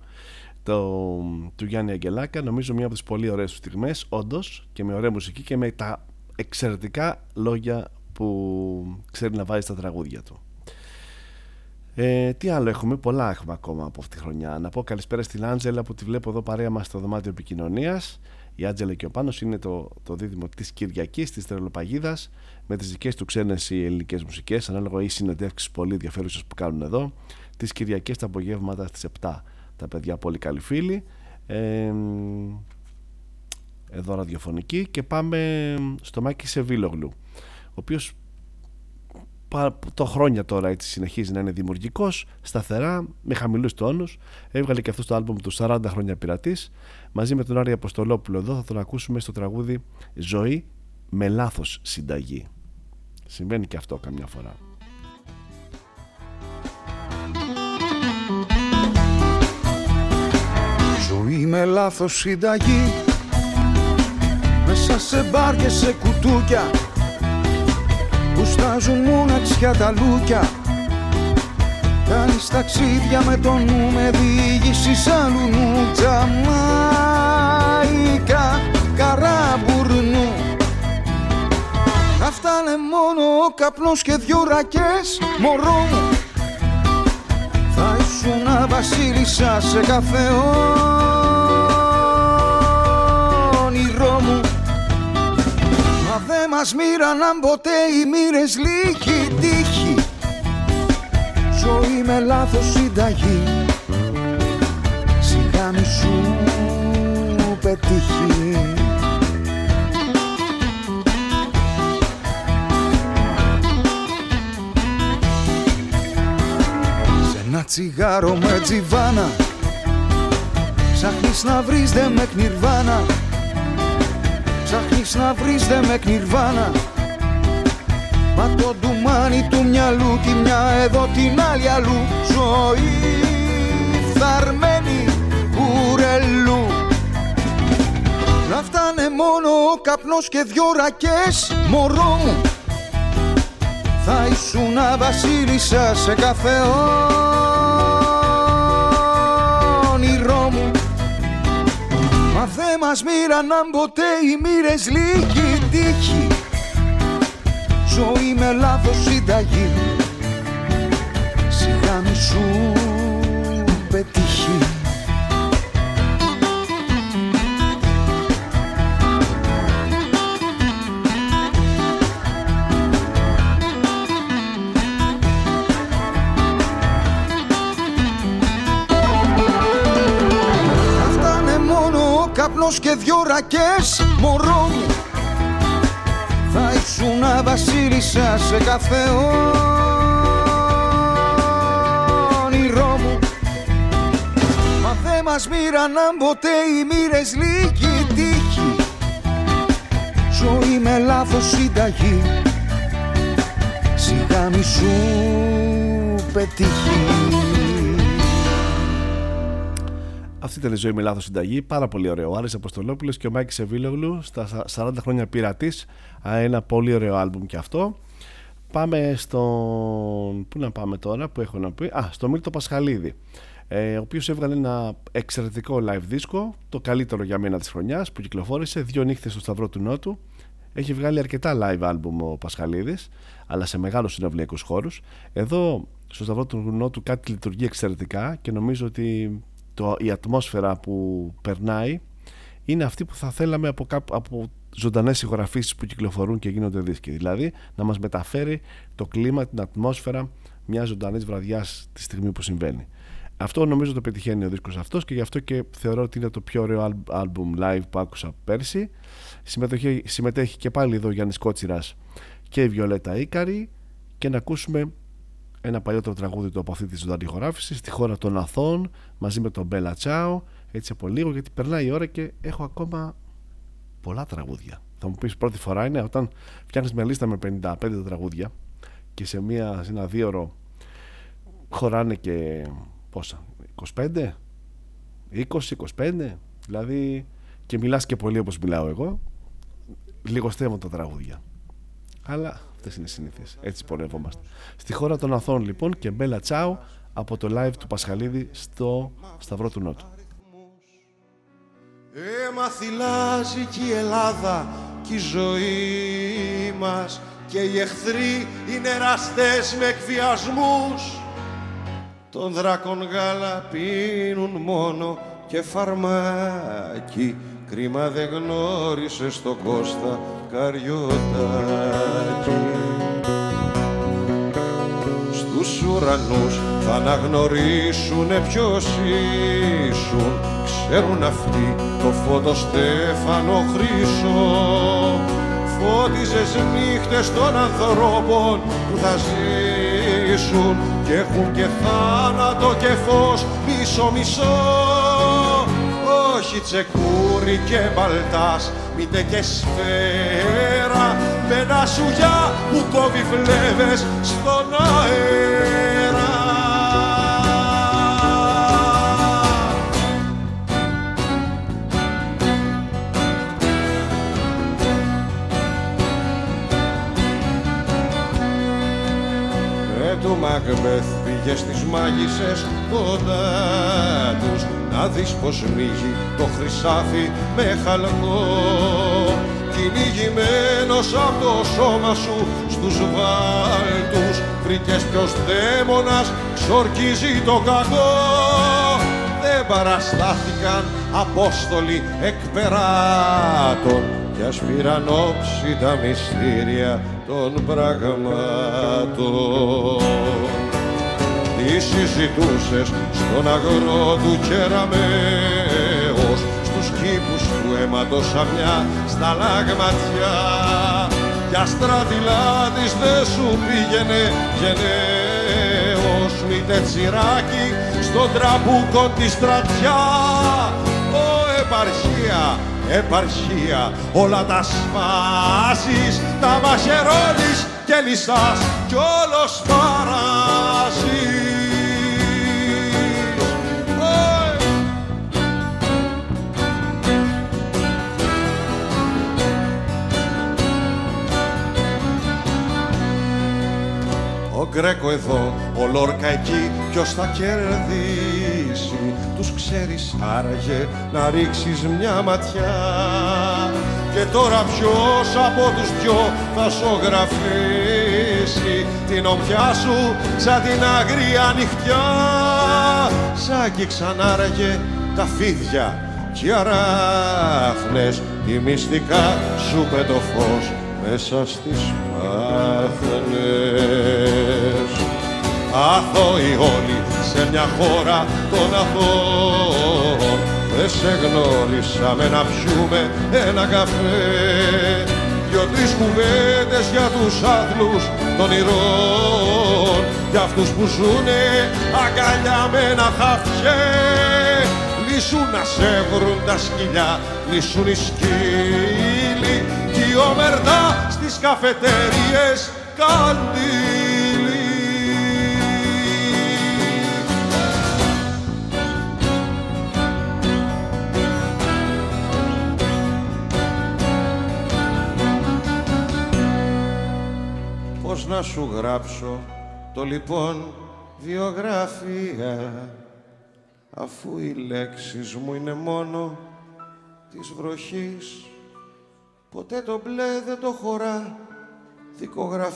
S23: το, του Γιάννη Αγγελάκα. Νομίζω μια από τις πολύ ωραίες τους στιγμές, όντως και με ωραία μουσική και με τα εξαιρετικά λόγια που ξέρει να βάζει στα τραγούδια του. Ε, τι άλλο έχουμε, πολλά έχουμε ακόμα από αυτή τη χρονιά. Να πω καλησπέρα στην Άντζελα που τη βλέπω εδώ παρέα μας στο δωμάτιο επικοινωνίας. Η Άντζελα και ο Πάνος είναι το, το δίδυμο της Κυριακής της Τρελοπαγίδας με τις δικές του ξένες ή ελληνικές μουσικές ανάλογα ή συνεντεύξεις πολύ ενδιαφέρουσες που κάνουν εδώ τις Κυριακές τα απογεύματα στις 7
S2: τα παιδιά πολύ καλοί φίλοι. Ε, εδώ ραδιοφωνική και πάμε στο Μάκη Σεβίλογλου ο οποίος το χρόνια τώρα έτσι συνεχίζει να είναι δημιουργικός σταθερά, με χαμηλούς τόνους. Έβγαλε και αυτός το άλμπομ του 40 χρόνια πειρατής μαζί με τον Άρη Αποστολόπουλο εδώ θα τον ακούσουμε στο τραγούδι «Ζωή με λάθος συνταγή» συμβαίνει και αυτό καμιά φορά.
S17: Ζωή με λάθος συνταγή Μέσα σε μπαρ και σε κουτούκια Που στάζουν μοναξιά τα λούκια. Κάνεις ταξίδια με το νου Με διήγησης άλλου νου Τζαμάικα καράμπουρνου μόνο ο καπνός και δυο ρακές Μωρό μου. Θα ήσουν βασίλισσα σε κάθε όνειρό μου. Μα δε μας μοίραναν ποτέ οι μοίρες λίγη τύχη Ζωή με λάθος συνταγή. Σιγά μη σου πετύχει ένα τσιγάρο με τζιβάνα. Ψάχνεις να βρεις δε με κνιρβάνα. Ψάχνεις να βρεις δε με κνιρβάνα. Μα το ντουμάνι του μυαλού τη μια εδώ την άλλη αλλού. Ζωή φθαρμένη κουρελού. Να φτάνε μόνο ο καπνός και δυο ρακές Μωρό μου. Θα ήσουν βασίλισσα σε κάθε όνειρό δε μας μοίραναν ποτέ οι μοίρες λίγη τύχη Ζωή με λάθος συνταγή. Σιγά μη ο καπνός και δυο ρακές Μωρό μου. Θα ήσουν βασίλισσα σε κάθε όνειρό μου. Μα δε μας μοίραναν ποτέ οι μοίρες λίγη τύχη Ζωή με λάθος συνταγή. Σιγά μη σου πετύχει
S2: Αυτή ήταν η ζωή με λάθος συνταγή. Πάρα πολύ ωραίο. Ο Άρης Αποστολόπουλος και ο Μάκης Σεβίλογλου στα 40 χρόνια πειρατής. Ένα πολύ ωραίο άλμπουμ και αυτό. Πάμε στον. Πού να πάμε τώρα, που έχω να πει; Α, στο Μίλτο Πασχαλίδη. Ε, ο οποίος έβγαλε ένα εξαιρετικό live δίσκο, το καλύτερο για μένα της χρονιάς που κυκλοφόρησε, δύο νύχτες στο Σταυρό του Νότου. Έχει βγάλει αρκετά live album ο Πασχαλίδης, αλλά σε μεγάλους συναυλιακούς χώρους. Εδώ στο Σταυρό του Νότου κάτι λειτουργεί εξαιρετικά και νομίζω ότι το, η ατμόσφαιρα που περνάει είναι αυτή που θα θέλαμε από, κάπου, από ζωντανές ηχογραφήσεις που κυκλοφορούν και γίνονται δίσκοι. Δηλαδή να μας μεταφέρει το κλίμα, την ατμόσφαιρα μιας ζωντανής βραδιάς τη στιγμή που συμβαίνει. Αυτό νομίζω το πετυχαίνει ο δίσκος αυτός και γι' αυτό και θεωρώ ότι είναι το πιο ωραίο album live που άκουσα πέρσι. Συμμετέχει, συμμετέχει και πάλι εδώ ο Γιάννης Κότσιρας και η Βιολέτα Ίκαρη και να ακούσουμε ένα παλιότερο τραγούδι του από αυτή της ζωντανή ηχογράφηση στη χώρα των Αθών μαζί με τον Μπέλα Τσάο έτσι από λίγο γιατί περνάει η ώρα και έχω ακόμα πολλά τραγούδια. Θα μου πεις πρώτη φορά είναι όταν φτιάχνεις μια λίστα με 55 τραγούδια και σε, μια, σε ένα δύο ώρο χωράνε και πόσα 25 20, 25 δηλαδή και μιλάς και πολύ όπως μιλάω εγώ. Λιγοστεύω τα τραγούδια. Αλλά αυτές είναι οι συνήθειες. Έτσι πορευόμαστε. Στη χώρα των Αθών λοιπόν και Μπέλα Τσάου από το live του Πασχαλίδη στο Σταυρό του Νότου.
S17: Έμα θυλάζει κι η Ελλάδα κι η ζωή μας και οι εχθροί είναι εραστές με εκβιασμούς Τον δράκον γάλα πίνουν μόνο και φαρμάκι Κρίμα δεν γνώρισες στο Κώστα Καριωτάκι Στους ουρανούς
S24: θα αναγνωρίσουνε ποιος ήσουν. Ξέρουν αυτοί το φώτο Στέφανο Χρυσό. Φώτιζες νύχτες των ανθρώπων που θα ζήσουν και έχουν και θάνατο και φως μισό μισό όχι τσεκούρι και μπαλτάς μήτε και σφαίρα. Με ένα σουγιά που κόβει φλέβες στον αέρα. Με του Μακμπεθ πήγε στις μάγισσες κοντά τους να δεις πως μύγει το χρυσάφι με χαλκό. Κυνηγημένος από το σώμα σου στους βάλτους βρήκες ποιος δαίμονας ξορκίζει το κακό. Δεν παραστάθηκαν απόστολοι εκπεράτων κι ας πήραν όψη τα μυστήρια των πραγμάτων τι συζητούσες στον αγρό του κεραμέως στους κήπους του αίματος αμιά στα λάγματια κι αστρατηλάτης δεν σου πήγαινε γενναίος μήτε τσιράκι στον τραμπούκο τη στρατιά. Ω επαρχία, επαρχία όλα τα σπάσεις τα μαχαιρώνεις και λυσάς κι όλος παράζεις Γκρέκο εδώ, ο Λόρκα εκεί, ποιος θα κερδίσει. Τους ξέρεις άραγε να ρίξεις μια ματιά. Και τώρα ποιος από τους δυο θα σογραφίσει Την ομφιά σου σαν την αγρία νυχτιά. Σ' άγγιξαν άραγε τα φίδια κι οι αράχνες τη μυστικά σου πέ το φως μέσα στις πάχνες Αθώοι όλοι σε μια χώρα των αθώων δεν σε γνώρισαμε να πιούμε ένα καφέ. Δυο-τρεις κουβέντες για τους άθλους των ηρών για αυτούς που ζουνε αγκαλιά με ένα χαφιέ Λύσου να σε βρουν τα σκυλιά, λύσουν οι σκύλοι κι η ομερτά στις καφετέριες καντήλι. Πώς να σου γράψω το λοιπόν βιογραφία αφού οι λέξεις μου είναι μόνο της βροχής ποτέ το μπλε δεν το χωρά. Δικογραφία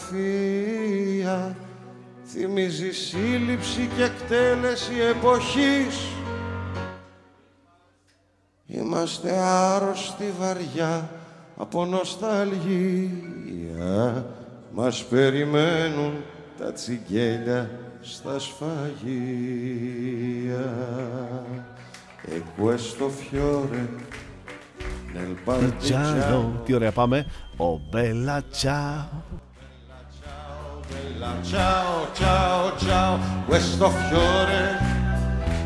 S24: θυμίζει σύλληψη και εκτέλεση εποχής. Είμαστε άρρωστοι βαριά από νοσταλγία. Μας περιμένουν τα τσιγκέλια στα σφαγεία. E questo fiore nel partigiano.
S2: Ti ore a reapame. Oh bella ciao.
S24: Bella ciao, ciao, ciao, questo fiore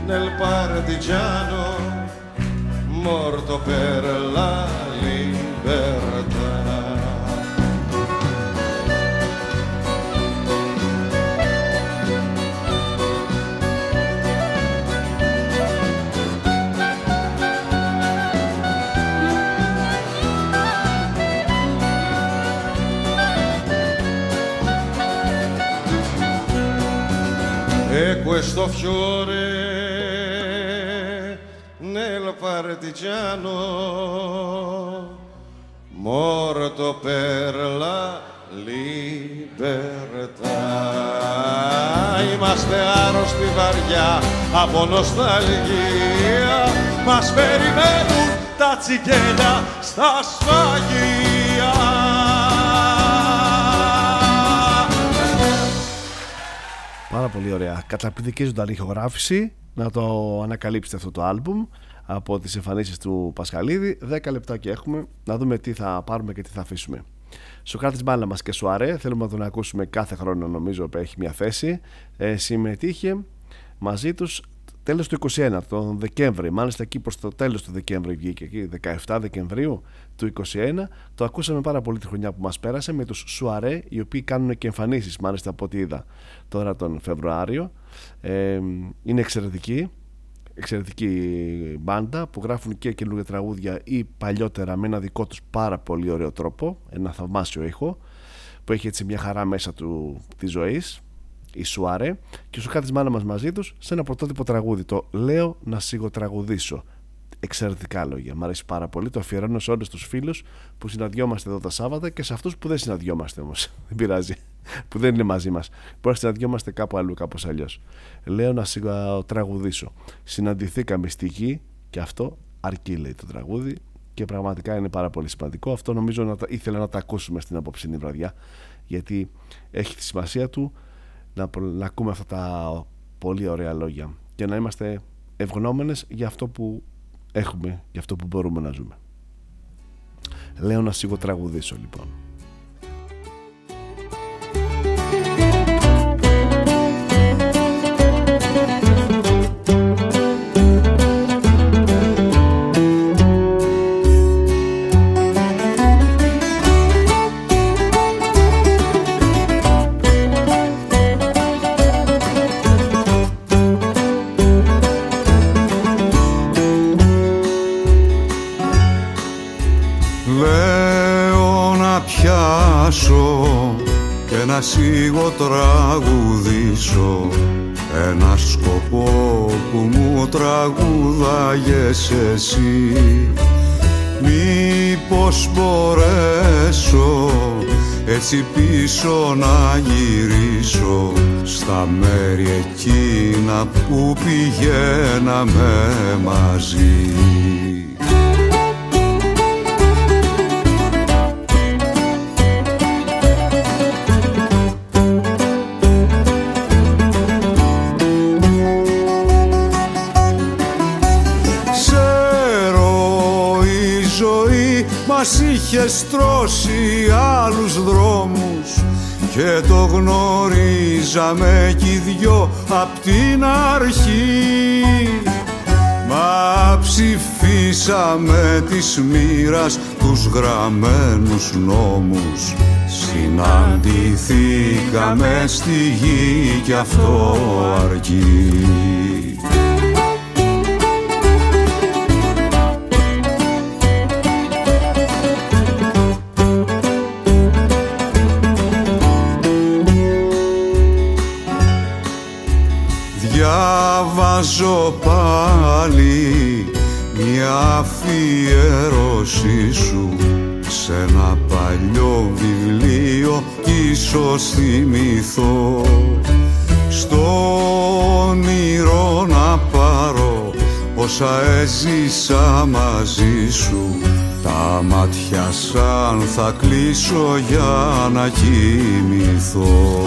S24: nel partigiano morto per la libertà. Questo fiore nel partigiano morto per la libertà. Είμαστε άρρωστοι βαριά από νοσταλγία. Μας περιμένουν τα τσιγκέλια στα σφαγεία
S2: Πάρα πολύ ωραία. Καταπληκτική ζωντανή ηχογράφηση. Να το ανακαλύψετε αυτό το άλμπουμ από τις εμφανίσεις του Πασχαλίδη. 10 λεπτά και έχουμε να δούμε τι θα πάρουμε και τι θα αφήσουμε. Σοκράτης Μπάλα μας και Σουαρέ, θέλουμε να τον ακούσουμε κάθε χρόνο νομίζω που έχει μια θέση. Ε, συμμετείχε μαζί τους τέλος του 21, τον Δεκέμβρη, μάλιστα εκεί προς το τέλος του Δεκέμβρη βγήκε εκεί, 17 Δεκεμβρίου του 21, το ακούσαμε πάρα πολύ τη χρονιά που μας πέρασε με τους Σουαρέ, οι οποίοι κάνουν και εμφανίσεις μάλιστα από ό,τι είδα τώρα τον Φεβρουάριο. Ε, είναι εξαιρετικοί, εξαιρετική μπάντα που γράφουν και καινούργια τραγούδια ή παλιότερα με ένα δικό τους πάρα πολύ ωραίο τρόπο, ένα θαυμάσιο ήχο που έχει έτσι μια χαρά μέσα του της ζωής η Σουάρε και σου κάτι μάνα μας μαζί τους σε ένα πρωτότυπο τραγούδι το «Λέω να σιγοτραγουδήσω» εξαιρετικά λόγια. Μ' αρέσει πάρα πολύ. Το αφιερώνω σε όλους τους φίλους που συναντιόμαστε εδώ τα Σάββατα και σε αυτούς που δεν συναντιόμαστε όμως. Δεν πειράζει. Που δεν είναι μαζί μας. Μπορεί να συναντιόμαστε κάπου αλλού, κάπως αλλιώς. Λέω να σιγοτραγουδήσω. Συναντηθήκαμε στη γη και αυτό αρκεί, λέει το τραγούδι. Και πραγματικά είναι πάρα πολύ σημαντικό. Αυτό νομίζω να ήθελα να τα ακούσουμε στην απόψινή βραδιά. Γιατί έχει τη σημασία του να, να ακούμε αυτά τα πολύ ωραία λόγια και να είμαστε ευγνώμενες για αυτό που έχουμε, για αυτό που μπορούμε να ζούμε. Λέω να σιγοτραγουδήσω λοιπόν.
S25: Σίγω τραγουδήσω. Ένας σκοπό που μου τραγουδάγες εσύ. Μήπως μπορέσω έτσι πίσω να γυρίσω στα μέρη εκείνα που πηγαίναμε μαζί είχες στρώσει άλλους δρόμους και το γνωρίζαμε κι οι δυο απ' την αρχή. Μα ψηφίσαμε της μοίρας τους γραμμένους νόμους. Συναντηθήκαμε στη γη κι αυτό αρκεί διαβάζω πάλι μια αφιέρωσή σου σε ένα παλιό βιβλίο κι ίσως θυμηθώ. Στο όνειρο να πάρω όσα έζησα μαζί σου τα μάτια σαν θα κλείσω για να κοιμηθώ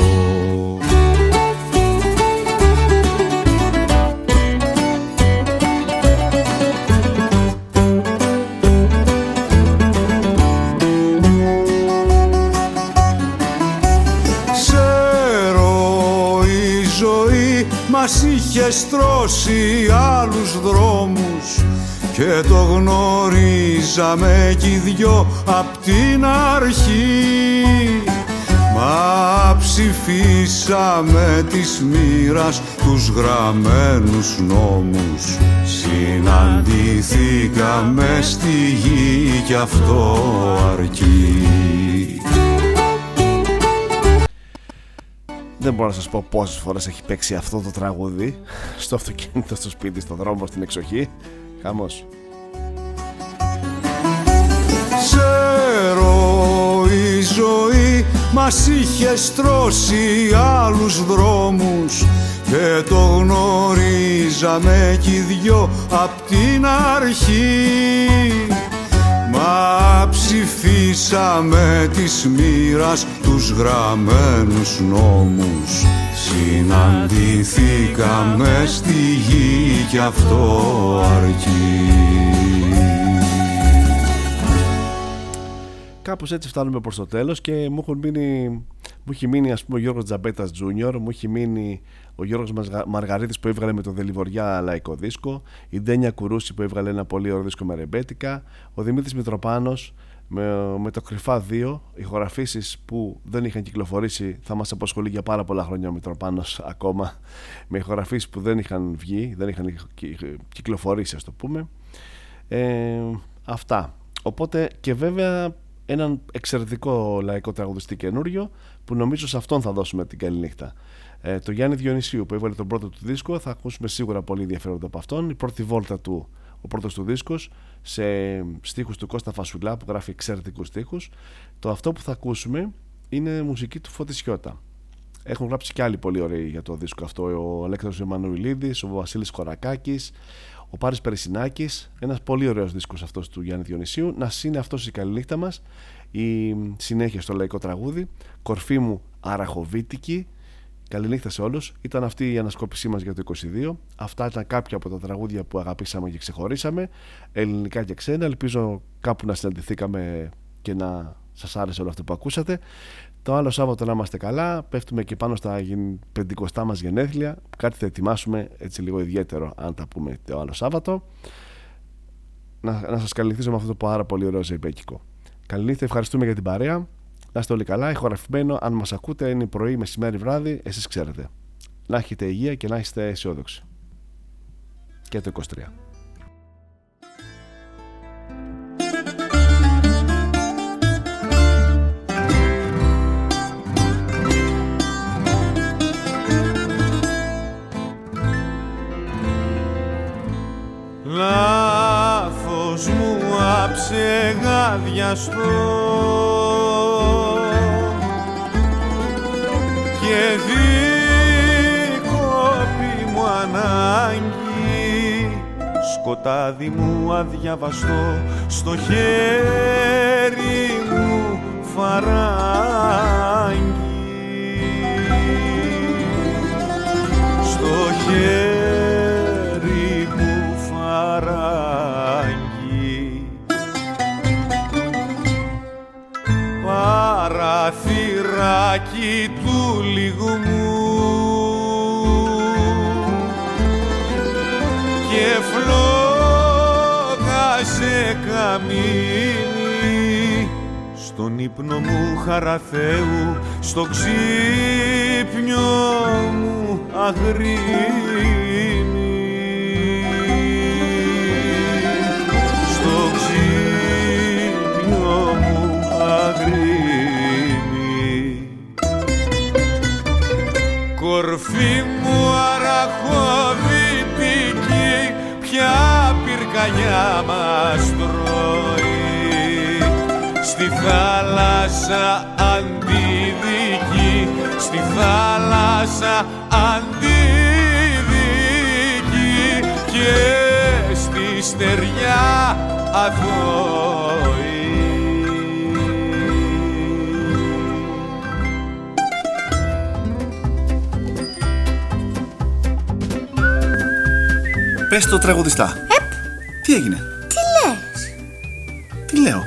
S25: είχε στρώσει άλλους δρόμους και το γνωρίζαμε κι οι δυο απ' την αρχή. Μα ψηφίσαμε της μοίρας τους γραμμένους νόμους. Συναντηθήκαμε στη γη κι αυτό αρκεί
S2: Δεν μπορώ να σας πω πόσες φορές έχει παίξει αυτό το τραγούδι Στο αυτοκίνητο, στο σπίτι, στο δρόμο, στην εξοχή. Χαμός.
S25: Ξέρω η ζωή μας είχε στρώσει άλλους δρόμους και το γνωρίζαμε κι οι δυο απ' την αρχή. Μα ψηφίσαμε της μοίρας τους γραμμένους νόμους. Συναντηθήκαμε στη γη κι αυτό αρκεί.
S2: Κάπως έτσι φτάνουμε προς το τέλος και μου, έχουν μείνει, μου έχει μείνει ας πούμε ο Γιώργος Τζαμπέτας Τζούνιορ, μου έχει μείνει ο Γιώργος Μασγα- Μαργαρίτης που έβγαλε με το Δελιβοριά λαϊκό δίσκο, η Ντένια Κουρούση που έβγαλε ένα πολύ ωραίο δίσκο με ρεμπέτικα, ο Δημήτρης Μητροπάνος με, με το Κρυφά 2, ηχογραφήσεις που δεν είχαν κυκλοφορήσει, θα μας απασχολεί για πάρα πολλά χρόνια ο Μητροπάνος ακόμα, με ηχογραφήσεις που δεν είχαν βγει, δεν είχαν κυ- κυκλοφορήσει ας το πούμε. Ε, αυτά. Οπότε και βέβαια έναν εξαιρετικό λαϊκό τραγουδιστή καινούριο που νομίζω σε αυτόν θα δώσουμε την καλή νύχτα. Ε, το Γιάννη Διονυσίου που έβαλε τον πρώτο του δίσκο θα ακούσουμε σίγουρα πολύ ενδιαφέροντα από αυτόν. Η πρώτη βόλτα του, ο πρώτος του δίσκος σε στίχους του Κώστα Φασουλά που γράφει εξαιρετικούς στίχους. Το αυτό που θα ακούσουμε είναι μουσική του Φώτη Σιώτα. Έχουν γράψει και άλλοι πολύ ωραίοι για το δίσκο αυτό. Ο Αλέκτρος Εμμανουηλίδης, ο Βασίλης Κορακάκης, ο Πάρης Περισινάκης, ένας πολύ ωραίος δίσκος αυτός του Γιάννη Διονυσίου. Να είναι αυτός η καληνύχτα μας, η συνέχεια στο λαϊκό τραγούδι, κορφή μου αραχοβίτικη. Καληνύχτα σε όλους. Ήταν αυτή η ανασκόπησή μας για το 22. Αυτά ήταν κάποια από τα τραγούδια που αγαπήσαμε και ξεχωρίσαμε, ελληνικά και ξένα. Ελπίζω κάπου να συναντηθήκαμε και να σας άρεσε όλο αυτό που ακούσατε. Το άλλο Σάββατο να είμαστε καλά. Πέφτουμε και πάνω στα γεν- πεντηκοστά μας γενέθλια. Κάτι θα ετοιμάσουμε έτσι λίγο ιδιαίτερο αν τα πούμε το άλλο Σάββατο. Να, να σας καληνυχθήσω με αυτό το πάρα πολύ ωραίο ζεϊμπέκικο. Καληνύχτα, ευχαριστούμε για την παρέα. Να είστε όλοι καλά. Ηχογραφημένο, αν μας ακούτε, είναι πρωί, μεσημέρι, βράδυ. Εσείς ξέρετε. Να έχετε υγεία και να είστε αισιόδοξοι. Και το 23.
S26: Λάθος μου αψεγάδιαστο και δίκοπη μου ανάγκη. Σκοτάδι μου αδιαβαστό στο χέρι μου φαράγγι. Στο χέρι μου φαράγγι. Παραθυράκι του λιγμού και φλόγα σε καμίνι στον ύπνο μου χαραθέου στο ξύπνιο μου αγρίμι κορφή μου αραχοβητική ποια πυρκαγιά μας τρώει. Στη θάλασσα αντιδική στη θάλασσα αντιδική και στη στεριά αθώη
S27: Πες το τραγουδιστά. Τι έγινε,
S28: Τι λες,
S27: τι λέω;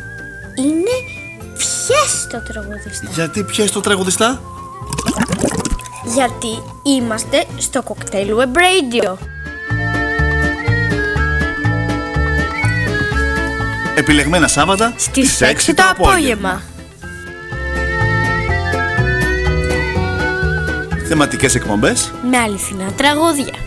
S28: είναι πιες το τραγουδιστά.
S27: Γιατί πιες το τραγουδιστά;
S28: Γιατί είμαστε στο κοκτέιλ Web Radio.
S27: Επιλεγμένα Σάββατα
S28: Στις 6 το απόγευμα.
S27: Θεματικές εκπομπές
S28: Με αληθινά τραγούδια.